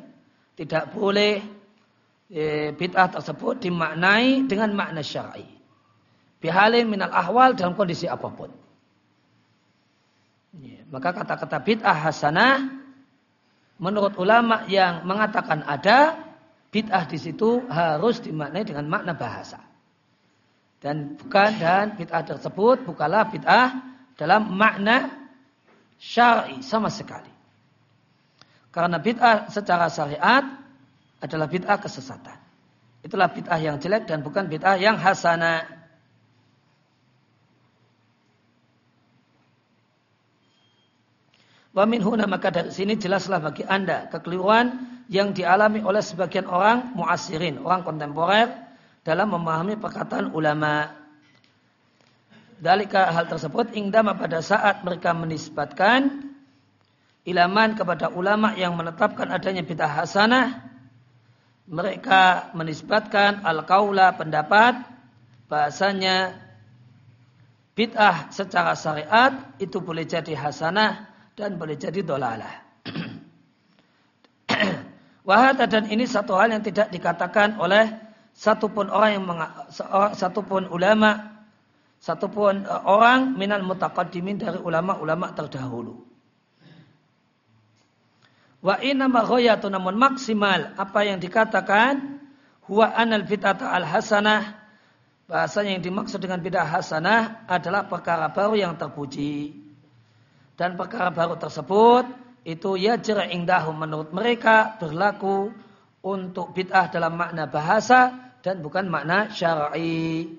Tidak boleh e, bid'ah tersebut dimaknai dengan makna syar'i bihalin minal ahwal dalam kondisi apa pun. Maka kata-kata bid'ah hasanah menurut ulama yang mengatakan ada bid'ah di situ harus dimaknai dengan makna bahasa. Dan bukan dan bid'ah tersebut bukanlah bid'ah dalam makna syar'i sama sekali. Karena bid'ah secara syariat adalah bid'ah kesesatan. Itulah bid'ah yang jelek dan bukan bid'ah yang hasanah. Wa min huna maka dari sini jelaslah bagi Anda kekeliruan yang dialami oleh sebagian orang muasirin, orang kontemporer dalam memahami perkataan ulama. Dalika hal tersebut ingdama pada saat mereka menisbatkan ilaman kepada ulama yang menetapkan adanya bid'ah hasanah mereka menisbatkan al-qaula pendapat bahasanya bid'ah secara syariat itu boleh jadi hasanah dan boleh jadi dolalah. Wahada dan ini satu hal yang tidak dikatakan oleh satupun orang yang satupun ulama, satupun e, orang minal mutaqaddimin dari ulama-ulama terdahulu. Wa inna maghoyatu namun maksimal apa yang dikatakan huwa anal bid'ata al hasanah bahasanya yang dimaksud dengan bid'ah hasanah adalah perkara baru yang terpuji. Dan perkara baru tersebut itu ya indahum menurut mereka berlaku untuk bid'ah dalam makna bahasa dan bukan makna syar'i.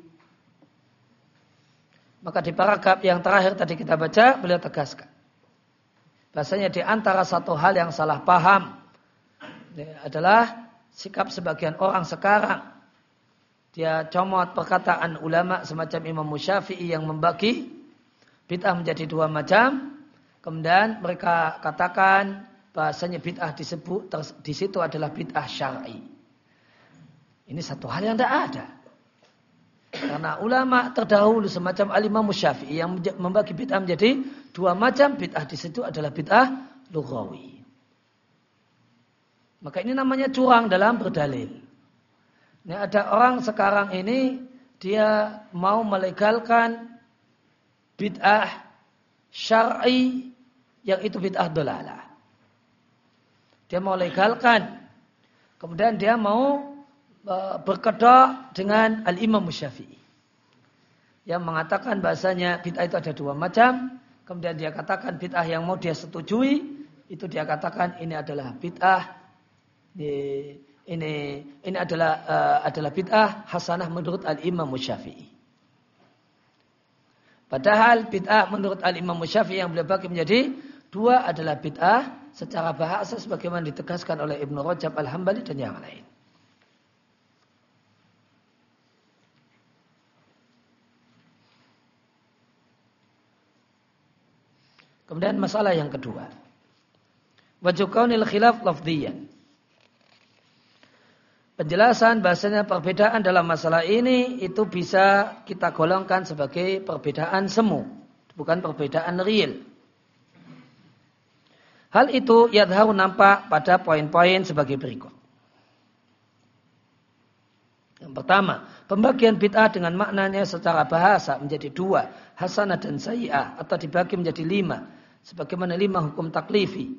Maka di paragraf yang terakhir tadi kita baca, beliau tegaskan. Bahasanya di antara satu hal yang salah paham adalah sikap sebagian orang sekarang. Dia comot perkataan ulama semacam Imam Musyafi'i yang membagi bid'ah menjadi dua macam. Kemudian mereka katakan bahasanya bid'ah disebut di situ adalah bid'ah syar'i. Ini satu hal yang tidak ada. Karena ulama terdahulu semacam alimah musyafi'i yang membagi bid'ah menjadi dua macam bid'ah di situ adalah bid'ah lughawi. Maka ini namanya curang dalam berdalil. Ini ada orang sekarang ini dia mau melegalkan bid'ah syar'i yang itu bid'ah dolalah. Dia mau legalkan. Kemudian dia mau berkedok dengan Al-Imam Syafi'i. Yang mengatakan bahasanya bid'ah itu ada dua macam. Kemudian dia katakan bid'ah yang mau dia setujui. Itu dia katakan ini adalah bid'ah. Ini, ini, ini adalah uh, adalah bid'ah hasanah menurut Al-Imam Syafi'i. Padahal bid'ah menurut Al-Imam Syafi'i yang beliau bagi menjadi dua adalah bid'ah secara bahasa sebagaimana ditegaskan oleh Ibnu Rajab Al-Hambali dan yang lain. Kemudian masalah yang kedua. Wajukaunil khilaf lafdiyan. Penjelasan bahasanya perbedaan dalam masalah ini itu bisa kita golongkan sebagai perbedaan semu. bukan perbedaan real. Hal itu yadharu nampak pada poin-poin sebagai berikut. Yang pertama, pembagian bid'ah dengan maknanya secara bahasa menjadi dua, hasanah dan sayi'ah, atau dibagi menjadi lima, sebagaimana lima hukum taklifi,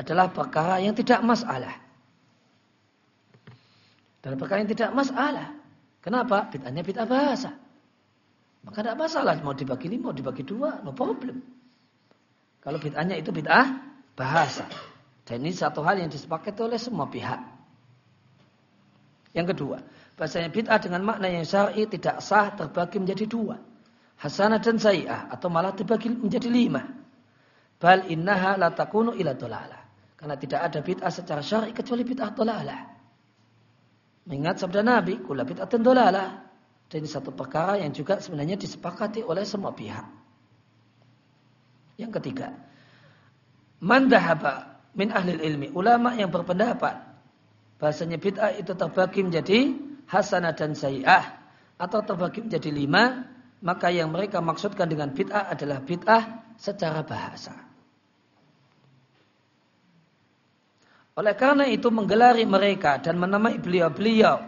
adalah perkara yang tidak masalah. Dan perkara yang tidak masalah. Kenapa? Bid'ahnya bid'ah bahasa. Maka tidak masalah, mau dibagi lima, mau dibagi dua, no problem. Kalau bid'ahnya itu bid'ah bahasa. Dan ini satu hal yang disepakati oleh semua pihak. Yang kedua, bahasanya bid'ah dengan makna yang syar'i tidak sah terbagi menjadi dua. Hasanah dan sayi'ah atau malah terbagi menjadi lima. Bal innaha la takunu ila dolala. Karena tidak ada bid'ah secara syar'i kecuali bid'ah dolala. Mengingat sabda Nabi, kula dan dolala. Dan ini satu perkara yang juga sebenarnya disepakati oleh semua pihak. Yang ketiga, Man dahaba min ahli ilmi. Ulama yang berpendapat bahasanya bid'ah itu terbagi menjadi hasanah dan sayi'ah atau terbagi menjadi lima, maka yang mereka maksudkan dengan bid'ah adalah bid'ah secara bahasa. Oleh karena itu menggelari mereka dan menamai beliau-beliau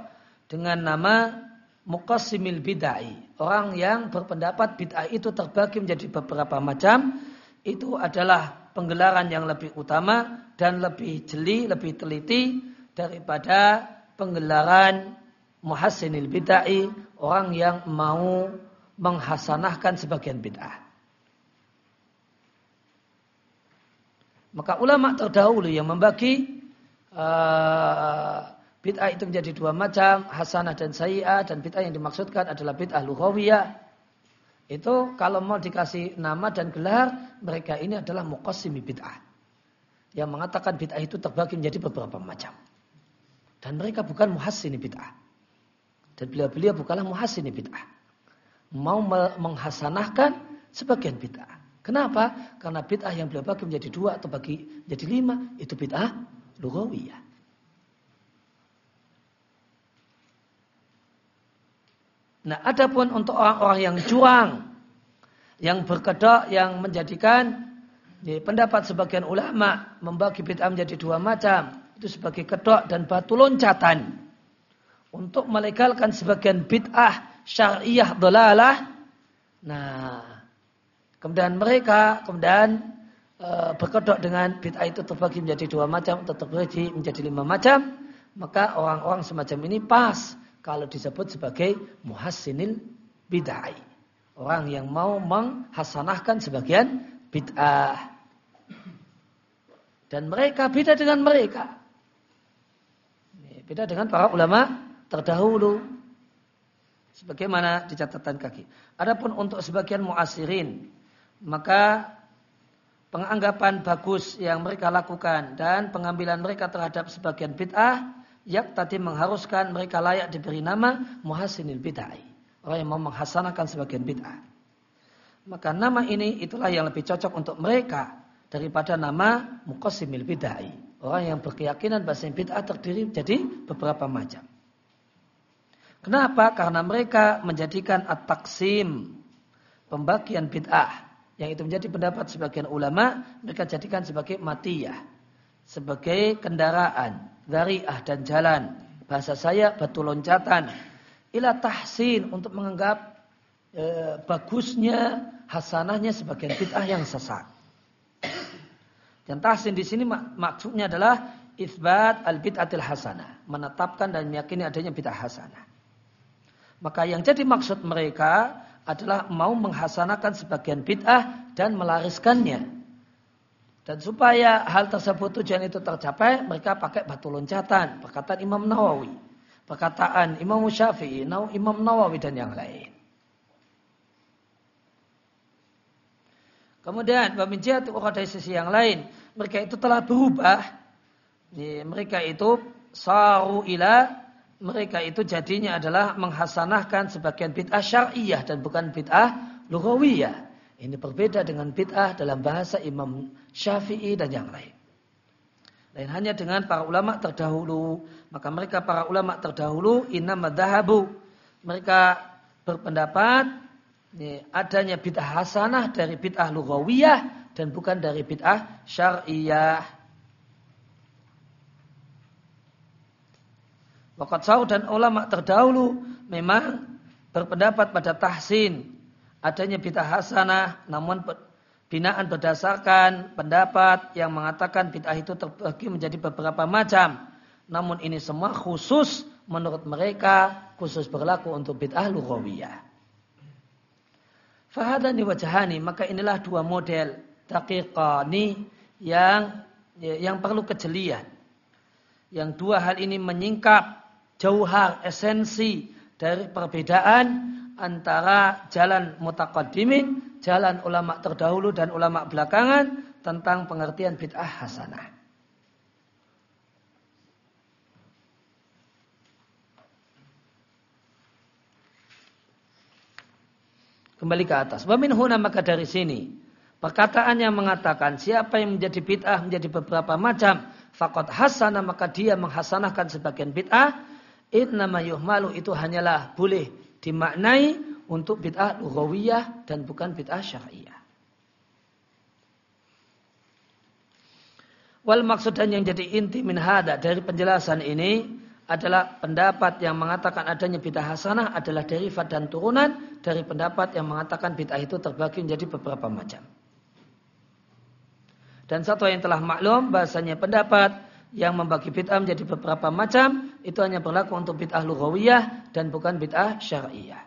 dengan nama Muqassimil bid'ai. Orang yang berpendapat bid'ah itu terbagi menjadi beberapa macam, itu adalah penggelaran yang lebih utama dan lebih jeli, lebih teliti daripada penggelaran muhassinil bid'ai, orang yang mau menghasanahkan sebagian bid'ah. Maka ulama terdahulu yang membagi uh, bid'ah itu menjadi dua macam, hasanah dan sayi'ah, dan bid'ah yang dimaksudkan adalah bid'ah lughawiyah, itu kalau mau dikasih nama dan gelar, mereka ini adalah muqassimi bid'ah. Yang mengatakan bid'ah itu terbagi menjadi beberapa macam. Dan mereka bukan muhassini bid'ah. Dan beliau-beliau bukanlah muhassini bid'ah. Mau menghasanahkan sebagian bid'ah. Kenapa? Karena bid'ah yang beliau bagi menjadi dua atau bagi menjadi lima, itu bid'ah lughawiyah. Nah, adapun untuk orang-orang yang curang, yang berkedok, yang menjadikan ya, pendapat sebagian ulama membagi bid'ah menjadi dua macam, itu sebagai kedok dan batu loncatan untuk melegalkan sebagian bid'ah syariah dolalah. Nah, kemudian mereka kemudian e, berkedok dengan bid'ah itu terbagi menjadi dua macam atau terbagi menjadi lima macam, maka orang-orang semacam ini pas kalau disebut sebagai muhassinil bid'ah. Orang yang mau menghasanahkan sebagian bid'ah. Dan mereka beda dengan mereka. Beda dengan para ulama terdahulu. Sebagaimana di catatan kaki. Adapun untuk sebagian muasirin, maka penganggapan bagus yang mereka lakukan dan pengambilan mereka terhadap sebagian bid'ah Yak tadi mengharuskan mereka layak diberi nama muhasinil bid'ah. Orang yang mau menghasanakan sebagian bid'ah. Maka nama ini itulah yang lebih cocok untuk mereka daripada nama muqassimil bid'ah. Orang yang berkeyakinan bahasa bid'ah terdiri jadi beberapa macam. Kenapa? Karena mereka menjadikan at-taksim pembagian bid'ah yang itu menjadi pendapat sebagian ulama mereka jadikan sebagai matiyah sebagai kendaraan ah dan jalan. Bahasa saya batu loncatan. Ila tahsin untuk menganggap e, bagusnya hasanahnya sebagian bid'ah yang sesat. Dan tahsin di sini mak maksudnya adalah isbat al bid'atil hasanah, menetapkan dan meyakini adanya bid'ah hasanah. Maka yang jadi maksud mereka adalah mau menghasanakan sebagian bid'ah dan melariskannya dan supaya hal tersebut tujuan itu tercapai, mereka pakai batu loncatan. Perkataan Imam Nawawi. Perkataan Imam Syafi'i, Imam Nawawi dan yang lain. Kemudian, itu dari sisi yang lain. Mereka itu telah berubah. Mereka itu saru ila mereka itu jadinya adalah menghasanahkan sebagian bid'ah syariah dan bukan bid'ah lughawiyah. Ini berbeda dengan bid'ah dalam bahasa Imam Syafi'i dan yang lain. Lain hanya dengan para ulama terdahulu. Maka mereka para ulama terdahulu inna madhahabu. Mereka berpendapat ini, adanya bid'ah hasanah dari bid'ah lughawiyah dan bukan dari bid'ah syariah. Wakat sahur dan ulama terdahulu memang berpendapat pada tahsin adanya bid'ah hasanah namun binaan berdasarkan pendapat yang mengatakan bid'ah itu terbagi menjadi beberapa macam. Namun ini semua khusus menurut mereka khusus berlaku untuk bid'ah lughawiyah. Fahadani wajahani, maka inilah dua model taqiqani yang yang perlu kejelian. Yang dua hal ini menyingkap jauhar esensi dari perbedaan antara jalan mutaqaddimin, jalan ulama terdahulu dan ulama belakangan tentang pengertian bid'ah hasanah. Kembali ke atas. Wa huna maka dari sini. Perkataan yang mengatakan siapa yang menjadi bid'ah menjadi beberapa macam. Fakot hasana maka dia menghasanahkan sebagian bid'ah. Innama yuhmalu itu hanyalah boleh dimaknai untuk bid'ah lughawiyah dan bukan bid'ah syariah. Wal maksud dan yang jadi inti min hada dari penjelasan ini adalah pendapat yang mengatakan adanya bid'ah hasanah adalah derivat dan turunan dari pendapat yang mengatakan bid'ah itu terbagi menjadi beberapa macam. Dan satu yang telah maklum bahasanya pendapat yang membagi bid'ah menjadi beberapa macam itu hanya berlaku untuk bid'ah lughawiyah dan bukan bid'ah syariah.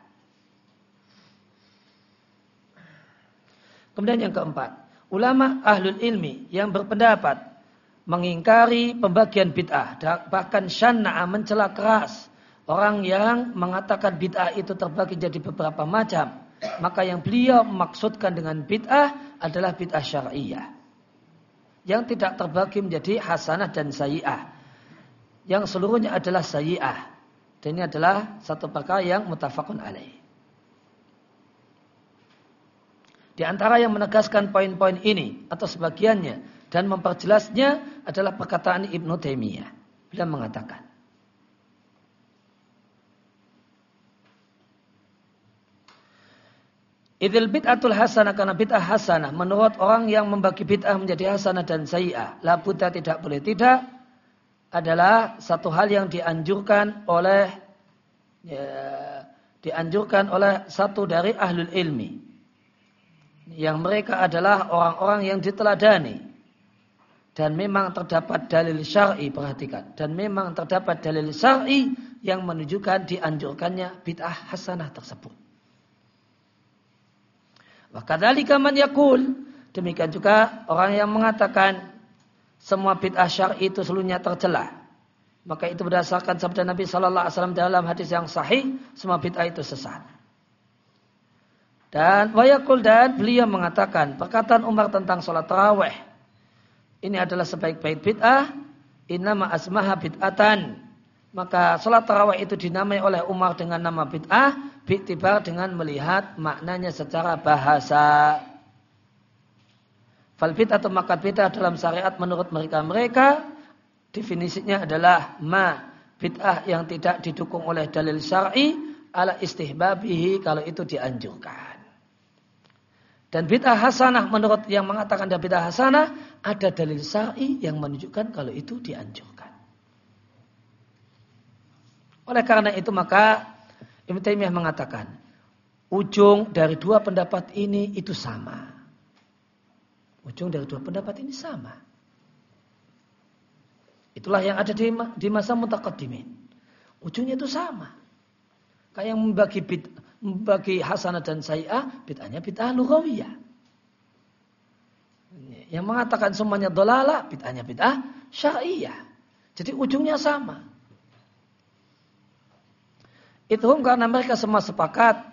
Kemudian yang keempat, ulama ahlul ilmi yang berpendapat mengingkari pembagian bid'ah bahkan syana'a mencela keras orang yang mengatakan bid'ah itu terbagi jadi beberapa macam maka yang beliau maksudkan dengan bid'ah adalah bid'ah syariah yang tidak terbagi menjadi hasanah dan sayi'ah. Yang seluruhnya adalah sayi'ah. Dan ini adalah satu perkara yang mutafakun alaih. Di antara yang menegaskan poin-poin ini atau sebagiannya dan memperjelasnya adalah perkataan Ibnu Taimiyah. Beliau mengatakan, Idil bid'atul hasanah karena bid'ah hasanah menurut orang yang membagi bid'ah menjadi hasanah dan sayi'ah. Buddha tidak boleh tidak adalah satu hal yang dianjurkan oleh ya, dianjurkan oleh satu dari ahlul ilmi. Yang mereka adalah orang-orang yang diteladani dan memang terdapat dalil syar'i perhatikan dan memang terdapat dalil syar'i yang menunjukkan dianjurkannya bid'ah hasanah tersebut. Wa kadzalika man yakul demikian juga orang yang mengatakan semua bid'ah syar'i itu seluruhnya tercela. Maka itu berdasarkan sabda Nabi sallallahu alaihi wasallam dalam hadis yang sahih, semua bid'ah itu sesat. Dan wayakul dan beliau mengatakan perkataan Umar tentang sholat tarawih ini adalah sebaik-baik bid'ah, innama asmaha bid'atan. Maka sholat tarawih itu dinamai oleh Umar dengan nama bid'ah, biktibar dengan melihat maknanya secara bahasa. Fal atau maka bid'ah dalam syariat menurut mereka mereka definisinya adalah ma bid'ah yang tidak didukung oleh dalil syar'i ala istihbabihi kalau itu dianjurkan. Dan bid'ah hasanah menurut yang mengatakan ada bid'ah hasanah ada dalil syar'i yang menunjukkan kalau itu dianjurkan. Oleh karena itu maka Ibnu Taimiyah mengatakan ujung dari dua pendapat ini itu sama. Ujung dari dua pendapat ini sama. Itulah yang ada di, di masa mutakaddimin. Ujungnya itu sama. Kayak yang membagi bid'ah bagi hasanah dan sayyah, bid'ahnya bid'ah lughawiyah. Yang mengatakan semuanya dolala, bid'ahnya bid'ah syariah. Jadi ujungnya sama. Itu karena mereka semua sepakat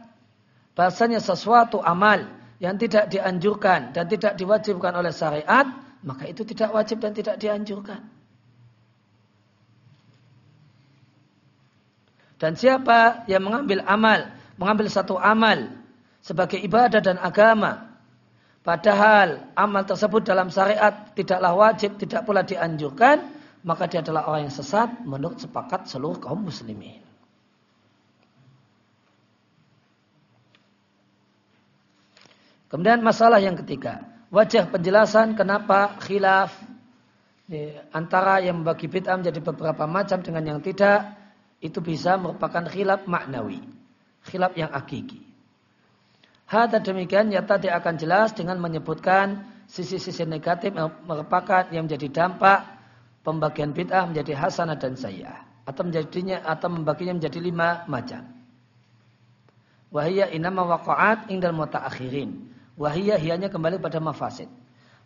bahasanya sesuatu amal yang tidak dianjurkan dan tidak diwajibkan oleh syariat, maka itu tidak wajib dan tidak dianjurkan. Dan siapa yang mengambil amal mengambil satu amal sebagai ibadah dan agama. Padahal amal tersebut dalam syariat tidaklah wajib, tidak pula dianjurkan, maka dia adalah orang yang sesat menurut sepakat seluruh kaum muslimin. Kemudian masalah yang ketiga, wajah penjelasan kenapa khilaf antara yang membagi bid'ah menjadi beberapa macam dengan yang tidak itu bisa merupakan khilaf maknawi, khilaf yang hakiki. Hal demikian nyata dia akan jelas dengan menyebutkan sisi-sisi negatif yang merupakan yang menjadi dampak pembagian bid'ah menjadi hasanah dan sayyah atau menjadinya atau membaginya menjadi lima macam. Wahia inama waqa'at indal mutaakhirin. Wahia hianya kembali pada mafasid.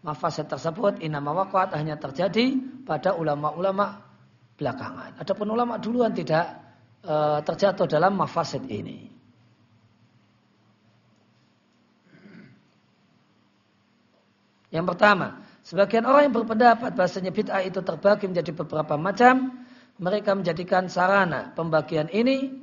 Mafasid tersebut inama waqat hanya terjadi pada ulama-ulama belakangan. Adapun ulama duluan tidak e, terjatuh dalam mafasid ini. Yang pertama, sebagian orang yang berpendapat bahasanya bid'ah itu terbagi menjadi beberapa macam, mereka menjadikan sarana pembagian ini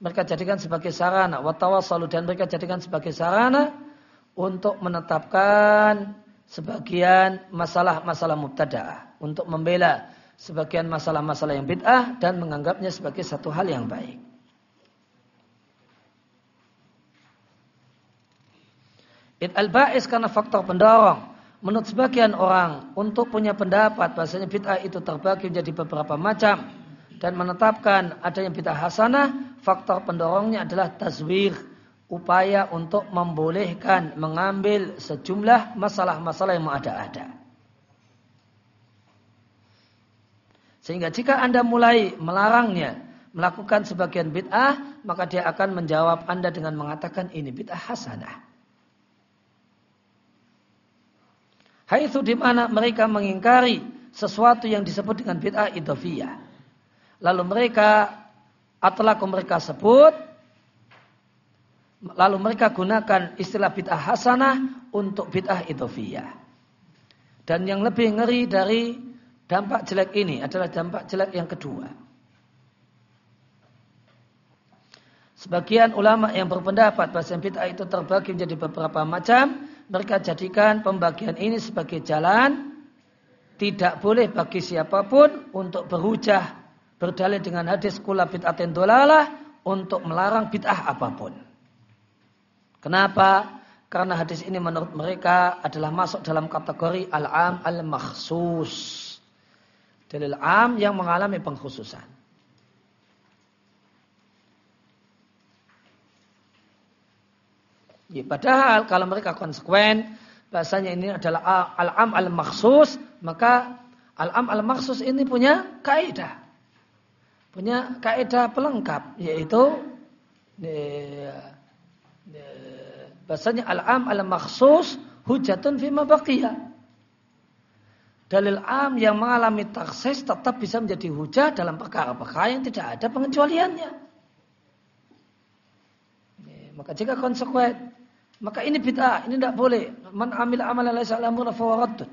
mereka jadikan sebagai sarana watawasalu dan mereka jadikan sebagai sarana untuk menetapkan sebagian masalah-masalah mubtadaah untuk membela sebagian masalah-masalah yang bid'ah dan menganggapnya sebagai satu hal yang baik. It al-ba'is karena faktor pendorong. Menurut sebagian orang untuk punya pendapat bahasanya bid'ah itu terbagi menjadi beberapa macam dan menetapkan adanya bid'ah hasanah, faktor pendorongnya adalah tazwir upaya untuk membolehkan mengambil sejumlah masalah-masalah yang ada-ada. Sehingga jika Anda mulai melarangnya melakukan sebagian bid'ah, maka dia akan menjawab Anda dengan mengatakan ini bid'ah hasanah. Hai itu di mana mereka mengingkari sesuatu yang disebut dengan bid'ah idofiyah. Lalu mereka atau mereka sebut Lalu mereka gunakan istilah bid'ah hasanah untuk bid'ah idofiyah. Dan yang lebih ngeri dari dampak jelek ini adalah dampak jelek yang kedua. Sebagian ulama yang berpendapat bahwa bid'ah itu terbagi menjadi beberapa macam, mereka jadikan pembagian ini sebagai jalan tidak boleh bagi siapa pun untuk berhujah berdalil dengan hadis kula bid'atin dolalah untuk melarang bid'ah apa pun. Kenapa? Karena hadis ini menurut mereka adalah masuk dalam kategori al-am al-makhsus. Dalil am yang mengalami pengkhususan. Ya, padahal kalau mereka konsekuen, bahasanya ini adalah al-am al-makhsus, maka al-am al-makhsus ini punya kaidah. Punya kaidah pelengkap, yaitu ya, Bahasanya al-am al-makhsus hujatun fima. Dalil am yang mengalami taksis tetap bisa menjadi hujah dalam perkara-perkara yang tidak ada pengecualiannya. Maka jika konsekuen, maka ini bid'ah, ini tidak boleh. Man amil amalan laisa alamuna fawaradun.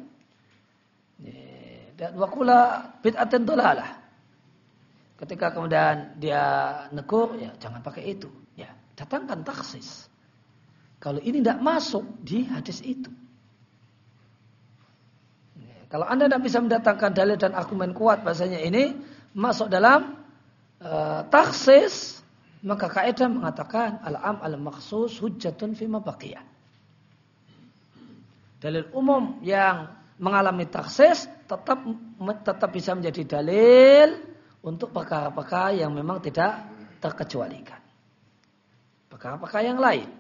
Dan wakula bid'atin dolalah. Ketika kemudian dia negur, ya jangan pakai itu. Ya, datangkan taksis. Kalau ini tidak masuk di hadis itu. Kalau anda tidak bisa mendatangkan dalil dan argumen kuat bahasanya ini masuk dalam uh, taksis, maka kaidah mengatakan al-am al-maksus hujjatun fima baqiyah. Dalil umum yang mengalami taksis tetap tetap bisa menjadi dalil untuk perkara-perkara yang memang tidak terkecualikan. Perkara-perkara yang lain.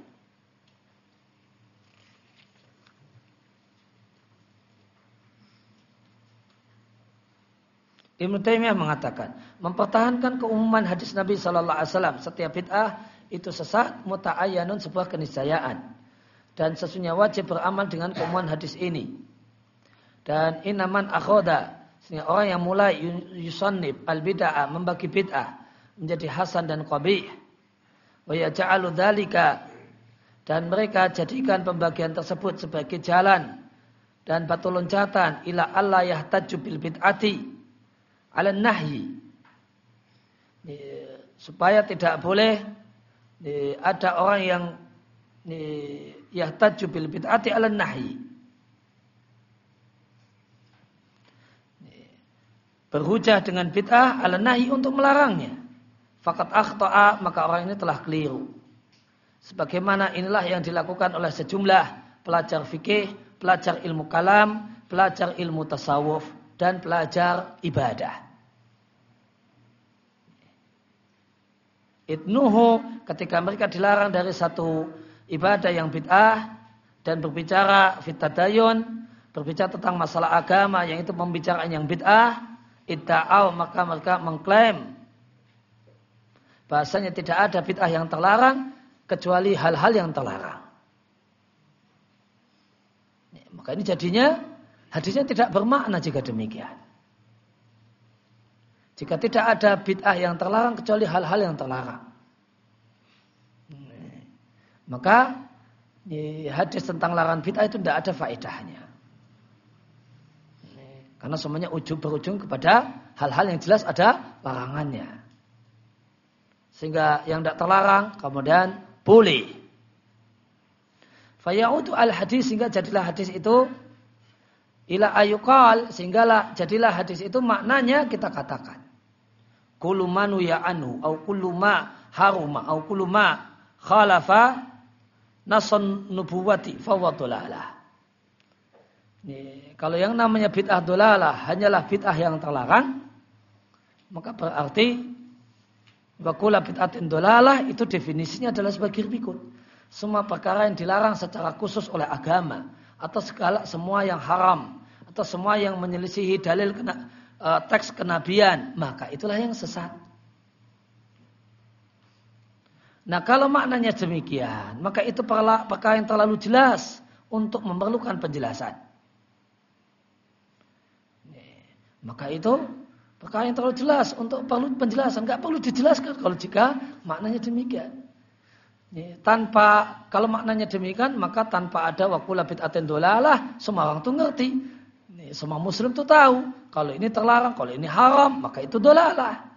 Ibnu Taimiyah mengatakan, mempertahankan keumuman hadis Nabi Shallallahu Alaihi Wasallam setiap bid'ah itu sesat muta'ayyanun sebuah keniscayaan dan sesungguhnya wajib beramal dengan keumuman hadis ini. Dan inaman akhoda, orang yang mulai yusannib al bid'ah membagi bid'ah menjadi hasan dan qabih. Wa yaj'alu dzalika dan mereka jadikan pembagian tersebut sebagai jalan dan batu loncatan ila Allah yahtaju bil bid'ati ala nahyi. Supaya tidak boleh ada orang yang yahtaju bil bid'ati ala nahyi. Berhujah dengan bid'ah ala nahi untuk melarangnya. Fakat akhta'a maka orang ini telah keliru. Sebagaimana inilah yang dilakukan oleh sejumlah pelajar fikih, pelajar ilmu kalam, pelajar ilmu tasawuf, dan pelajar ibadah. Itnuhu ketika mereka dilarang dari satu ibadah yang bid'ah dan berbicara fitadayun, berbicara tentang masalah agama yang itu pembicaraan yang bid'ah, idda'au maka mereka mengklaim bahasanya tidak ada bid'ah yang terlarang kecuali hal-hal yang terlarang. Maka ini jadinya hadisnya tidak bermakna jika demikian. Jika tidak ada bid'ah yang terlarang kecuali hal-hal yang terlarang. Maka hadis tentang larangan bid'ah itu tidak ada faedahnya. Karena semuanya ujung berujung kepada hal-hal yang jelas ada larangannya. Sehingga yang tidak terlarang kemudian boleh. Fayautu al hadis sehingga jadilah hadis itu ila ayukal sehinggalah jadilah hadis itu maknanya kita katakan kullu manu ya anu au kullu ma haruma au kullu ma khalafa nasan nubuwati fawadulalah. Kalau yang namanya bid'ah dolalah hanyalah bid'ah yang terlarang, maka berarti wakula bid'atin dolalah itu definisinya adalah sebagai ribikun. Semua perkara yang dilarang secara khusus oleh agama atau segala semua yang haram atau semua yang menyelisihi dalil kena, uh, teks kenabian, maka itulah yang sesat. Nah kalau maknanya demikian, maka itu perkara yang terlalu jelas untuk memerlukan penjelasan. Maka itu perkara yang terlalu jelas untuk perlu penjelasan. Enggak perlu dijelaskan kalau jika maknanya demikian. Tanpa kalau maknanya demikian maka tanpa ada wakula bid'atin dolalah semua orang itu ngerti. Semua muslim itu tahu kalau ini terlarang, kalau ini haram, maka itu dolalah.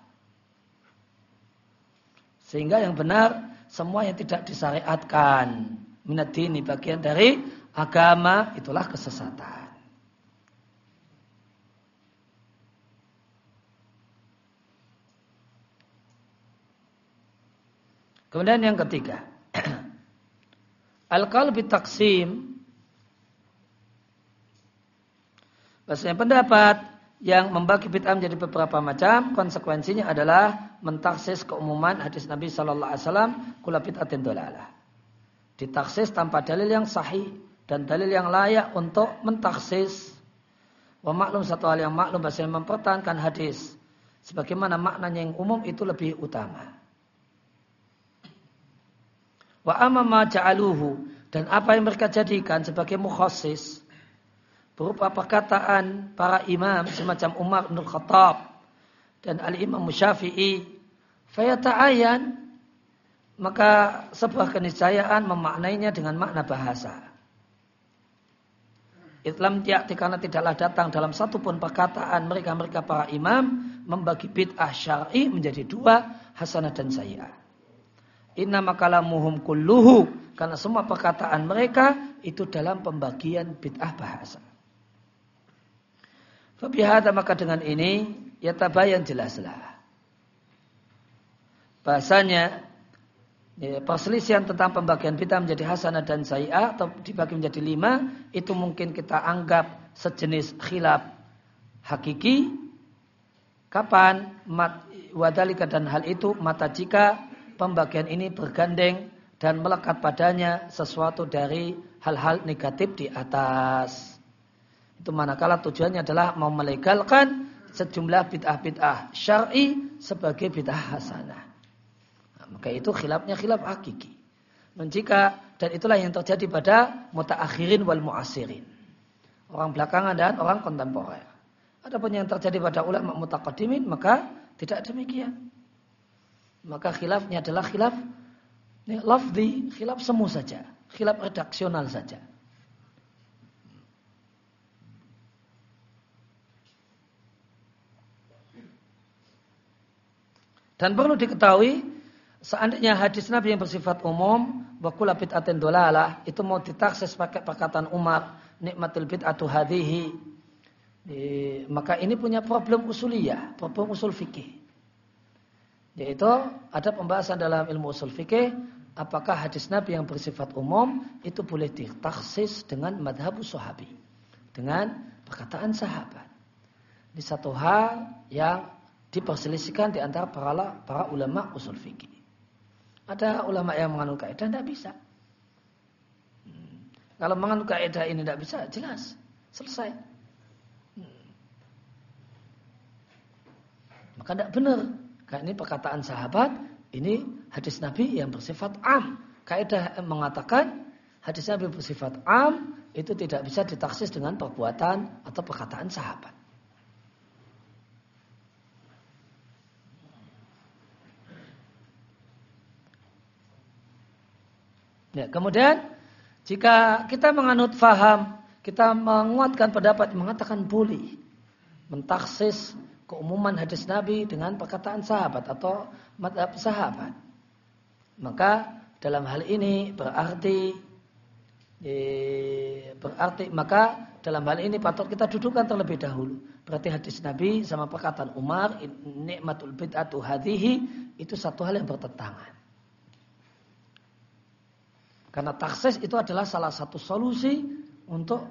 Sehingga yang benar semua yang tidak disyariatkan minat ini bagian dari agama itulah kesesatan. Kemudian yang ketiga, al-qalbi taksim Bahasanya pendapat yang membagi bid'ah menjadi beberapa macam, konsekuensinya adalah mentaksis keumuman hadis Nabi Shallallahu Alaihi Wasallam kula bid'atin dolalah. Ditaksis tanpa dalil yang sahih dan dalil yang layak untuk mentaksis. Wa maklum satu hal yang maklum bahasanya mempertahankan hadis. Sebagaimana maknanya yang umum itu lebih utama. Wa amma ja'aluhu dan apa yang mereka jadikan sebagai mukhassis berupa perkataan para imam semacam Umar bin Khattab dan Al-Imam Syafi'i fayata'ayan maka sebuah keniscayaan memaknainya dengan makna bahasa. Islam tiakti karena tidaklah datang dalam satu pun perkataan mereka-mereka para imam membagi bid'ah syar'i menjadi dua hasanah dan sayyah. Inna makalamuhum kulluhu karena semua perkataan mereka itu dalam pembagian bid'ah bahasa. Fabihada maka dengan ini ya tabayan jelaslah. Bahasanya ya, perselisihan tentang pembagian bid'ah menjadi hasanah dan sayi'ah atau dibagi menjadi lima itu mungkin kita anggap sejenis khilaf hakiki kapan mat, wadalika dan hal itu mata jika pembagian ini bergandeng dan melekat padanya sesuatu dari hal-hal negatif di atas. Itu manakala tujuannya adalah mau melegalkan sejumlah bid'ah-bid'ah syar'i sebagai bid'ah hasanah. Nah, maka itu khilafnya khilaf hakiki. Dan dan itulah yang terjadi pada mutaakhirin wal muasirin. Orang belakangan dan orang kontemporer. Adapun yang terjadi pada ulama mutaqaddimin maka tidak demikian. Maka khilafnya adalah khilaf lafzi, khilaf semu saja, khilaf redaksional saja. Dan perlu diketahui, seandainya hadis Nabi yang bersifat umum, wakula bid'atin dolalah, itu mau ditaksis pakai perkataan Umar, nikmatil bid'atu hadihi, maka ini punya problem usuliyah, problem usul fikih. Yaitu ada pembahasan dalam ilmu usul fikih apakah hadis Nabi yang bersifat umum itu boleh ditaksis dengan madhabus sahabi. Dengan perkataan sahabat. Ini satu hal yang diperselisihkan di antara para, para ulama usul fikih. Ada ulama yang menganut kaidah tidak bisa. Hmm. Kalau menganut kaidah ini tidak bisa, jelas selesai. Hmm. Maka tidak benar. Karena ini perkataan sahabat, ini hadis Nabi yang bersifat am. Kaidah mengatakan hadis Nabi bersifat am itu tidak bisa ditaksis dengan perbuatan atau perkataan sahabat. Ya, kemudian jika kita menganut faham, kita menguatkan pendapat mengatakan boleh mentaksis keumuman hadis Nabi dengan perkataan sahabat atau madhab sahabat. Maka dalam hal ini berarti berarti maka dalam hal ini patut kita dudukkan terlebih dahulu. Berarti hadis Nabi sama perkataan Umar nikmatul bid'atu hadhihi itu satu hal yang bertentangan. Karena taksis itu adalah salah satu solusi untuk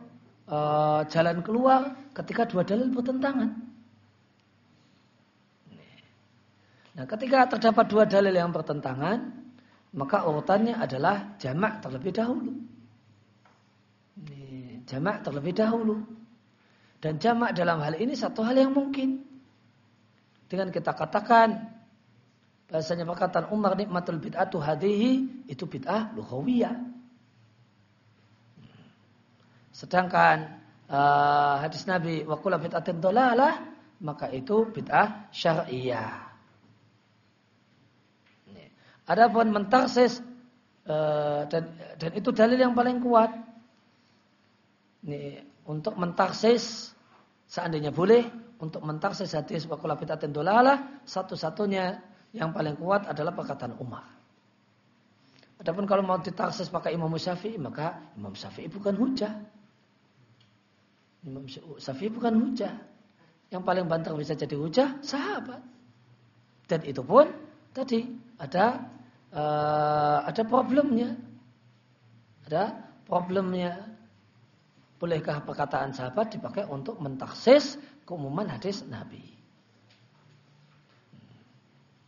uh, jalan keluar ketika dua dalil bertentangan. Nah, ketika terdapat dua dalil yang bertentangan, maka urutannya adalah jamak terlebih dahulu. Jamak terlebih dahulu. Dan jamak dalam hal ini satu hal yang mungkin. Dengan kita katakan bahasanya perkataan Umar nikmatul bid'atu hadihi itu bid'ah lughawiyah. Sedangkan uh, hadis Nabi wa kullu bid'atin dhalalah maka itu bid'ah syar'iyah. Adapun mentaksis uh, dan dan itu dalil yang paling kuat. Ini untuk mentaksis seandainya boleh untuk mentaksis hadis wa kullu bid'atin dhalalah satu-satunya yang paling kuat adalah perkataan Umar. Adapun kalau mau ditaksis pakai Imam Syafi'i maka Imam Syafi'i bukan hujah. Imam Syafi'i bukan hujah. Yang paling bantang bisa jadi hujah sahabat. Dan itu pun tadi ada uh, ada problemnya. Ada problemnya. Bolehkah perkataan sahabat dipakai untuk mentaksis keumuman hadis Nabi?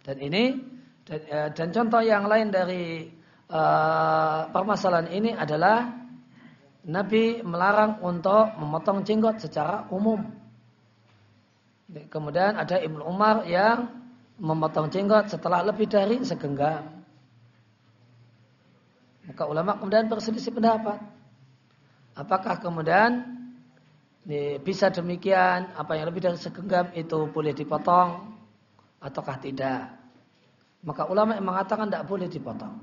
Dan ini dan, uh, dan contoh yang lain dari uh, permasalahan ini adalah Nabi melarang untuk memotong jenggot secara umum. Kemudian ada Ibnu Umar yang memotong jenggot setelah lebih dari segenggam. Maka ulama kemudian berselisih pendapat. Apakah kemudian bisa demikian apa yang lebih dari segenggam itu boleh dipotong ataukah tidak? Maka ulama yang mengatakan tidak boleh dipotong.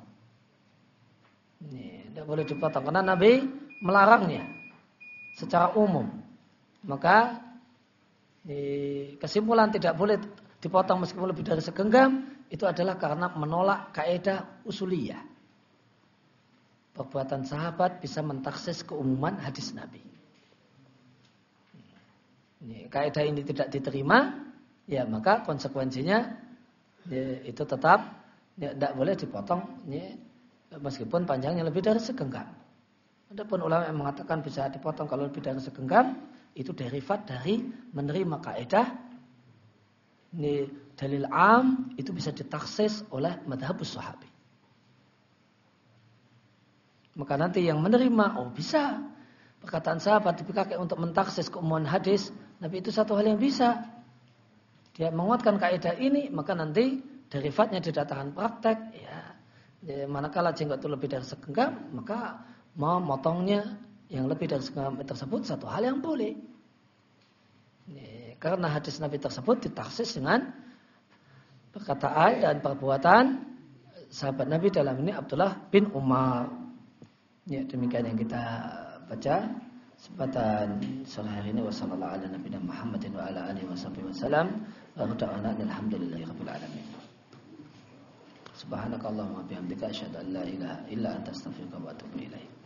Ini, tidak boleh dipotong karena Nabi melarangnya secara umum. Maka kesimpulan tidak boleh dipotong meskipun lebih dari segenggam itu adalah karena menolak kaidah usuliyah perbuatan sahabat bisa mentaksis keumuman hadis Nabi. Ini, kaidah ini tidak diterima, ya maka konsekuensinya ya, itu tetap ya, tidak boleh dipotong ya, meskipun panjangnya lebih dari segenggam. Adapun ulama yang mengatakan bisa dipotong kalau lebih dari segenggam, itu derivat dari menerima kaidah ini dalil am itu bisa ditaksis oleh madhabus sahabi. Maka nanti yang menerima, oh bisa. Perkataan sahabat dipakai untuk mentaksis keumuman hadis. Nabi itu satu hal yang bisa. Dia menguatkan kaidah ini, maka nanti derivatnya didatangkan praktek. Ya, ya manakala jenggot itu lebih dari segenggam, maka memotongnya yang lebih dari segenggam tersebut satu hal yang boleh. Ya, karena hadis Nabi tersebut ditaksis dengan perkataan dan perbuatan sahabat Nabi dalam ini Abdullah bin Umar. Ya, demikian yang kita baca kesempatan sore hari ini ala nabiyina Muhammadin wa ala wa da'wana alhamdulillahi rabbil alamin. Subhanakallahumma bihamdika asyhadu an la ilaha illa anta astaghfiruka wa atubu ilaik.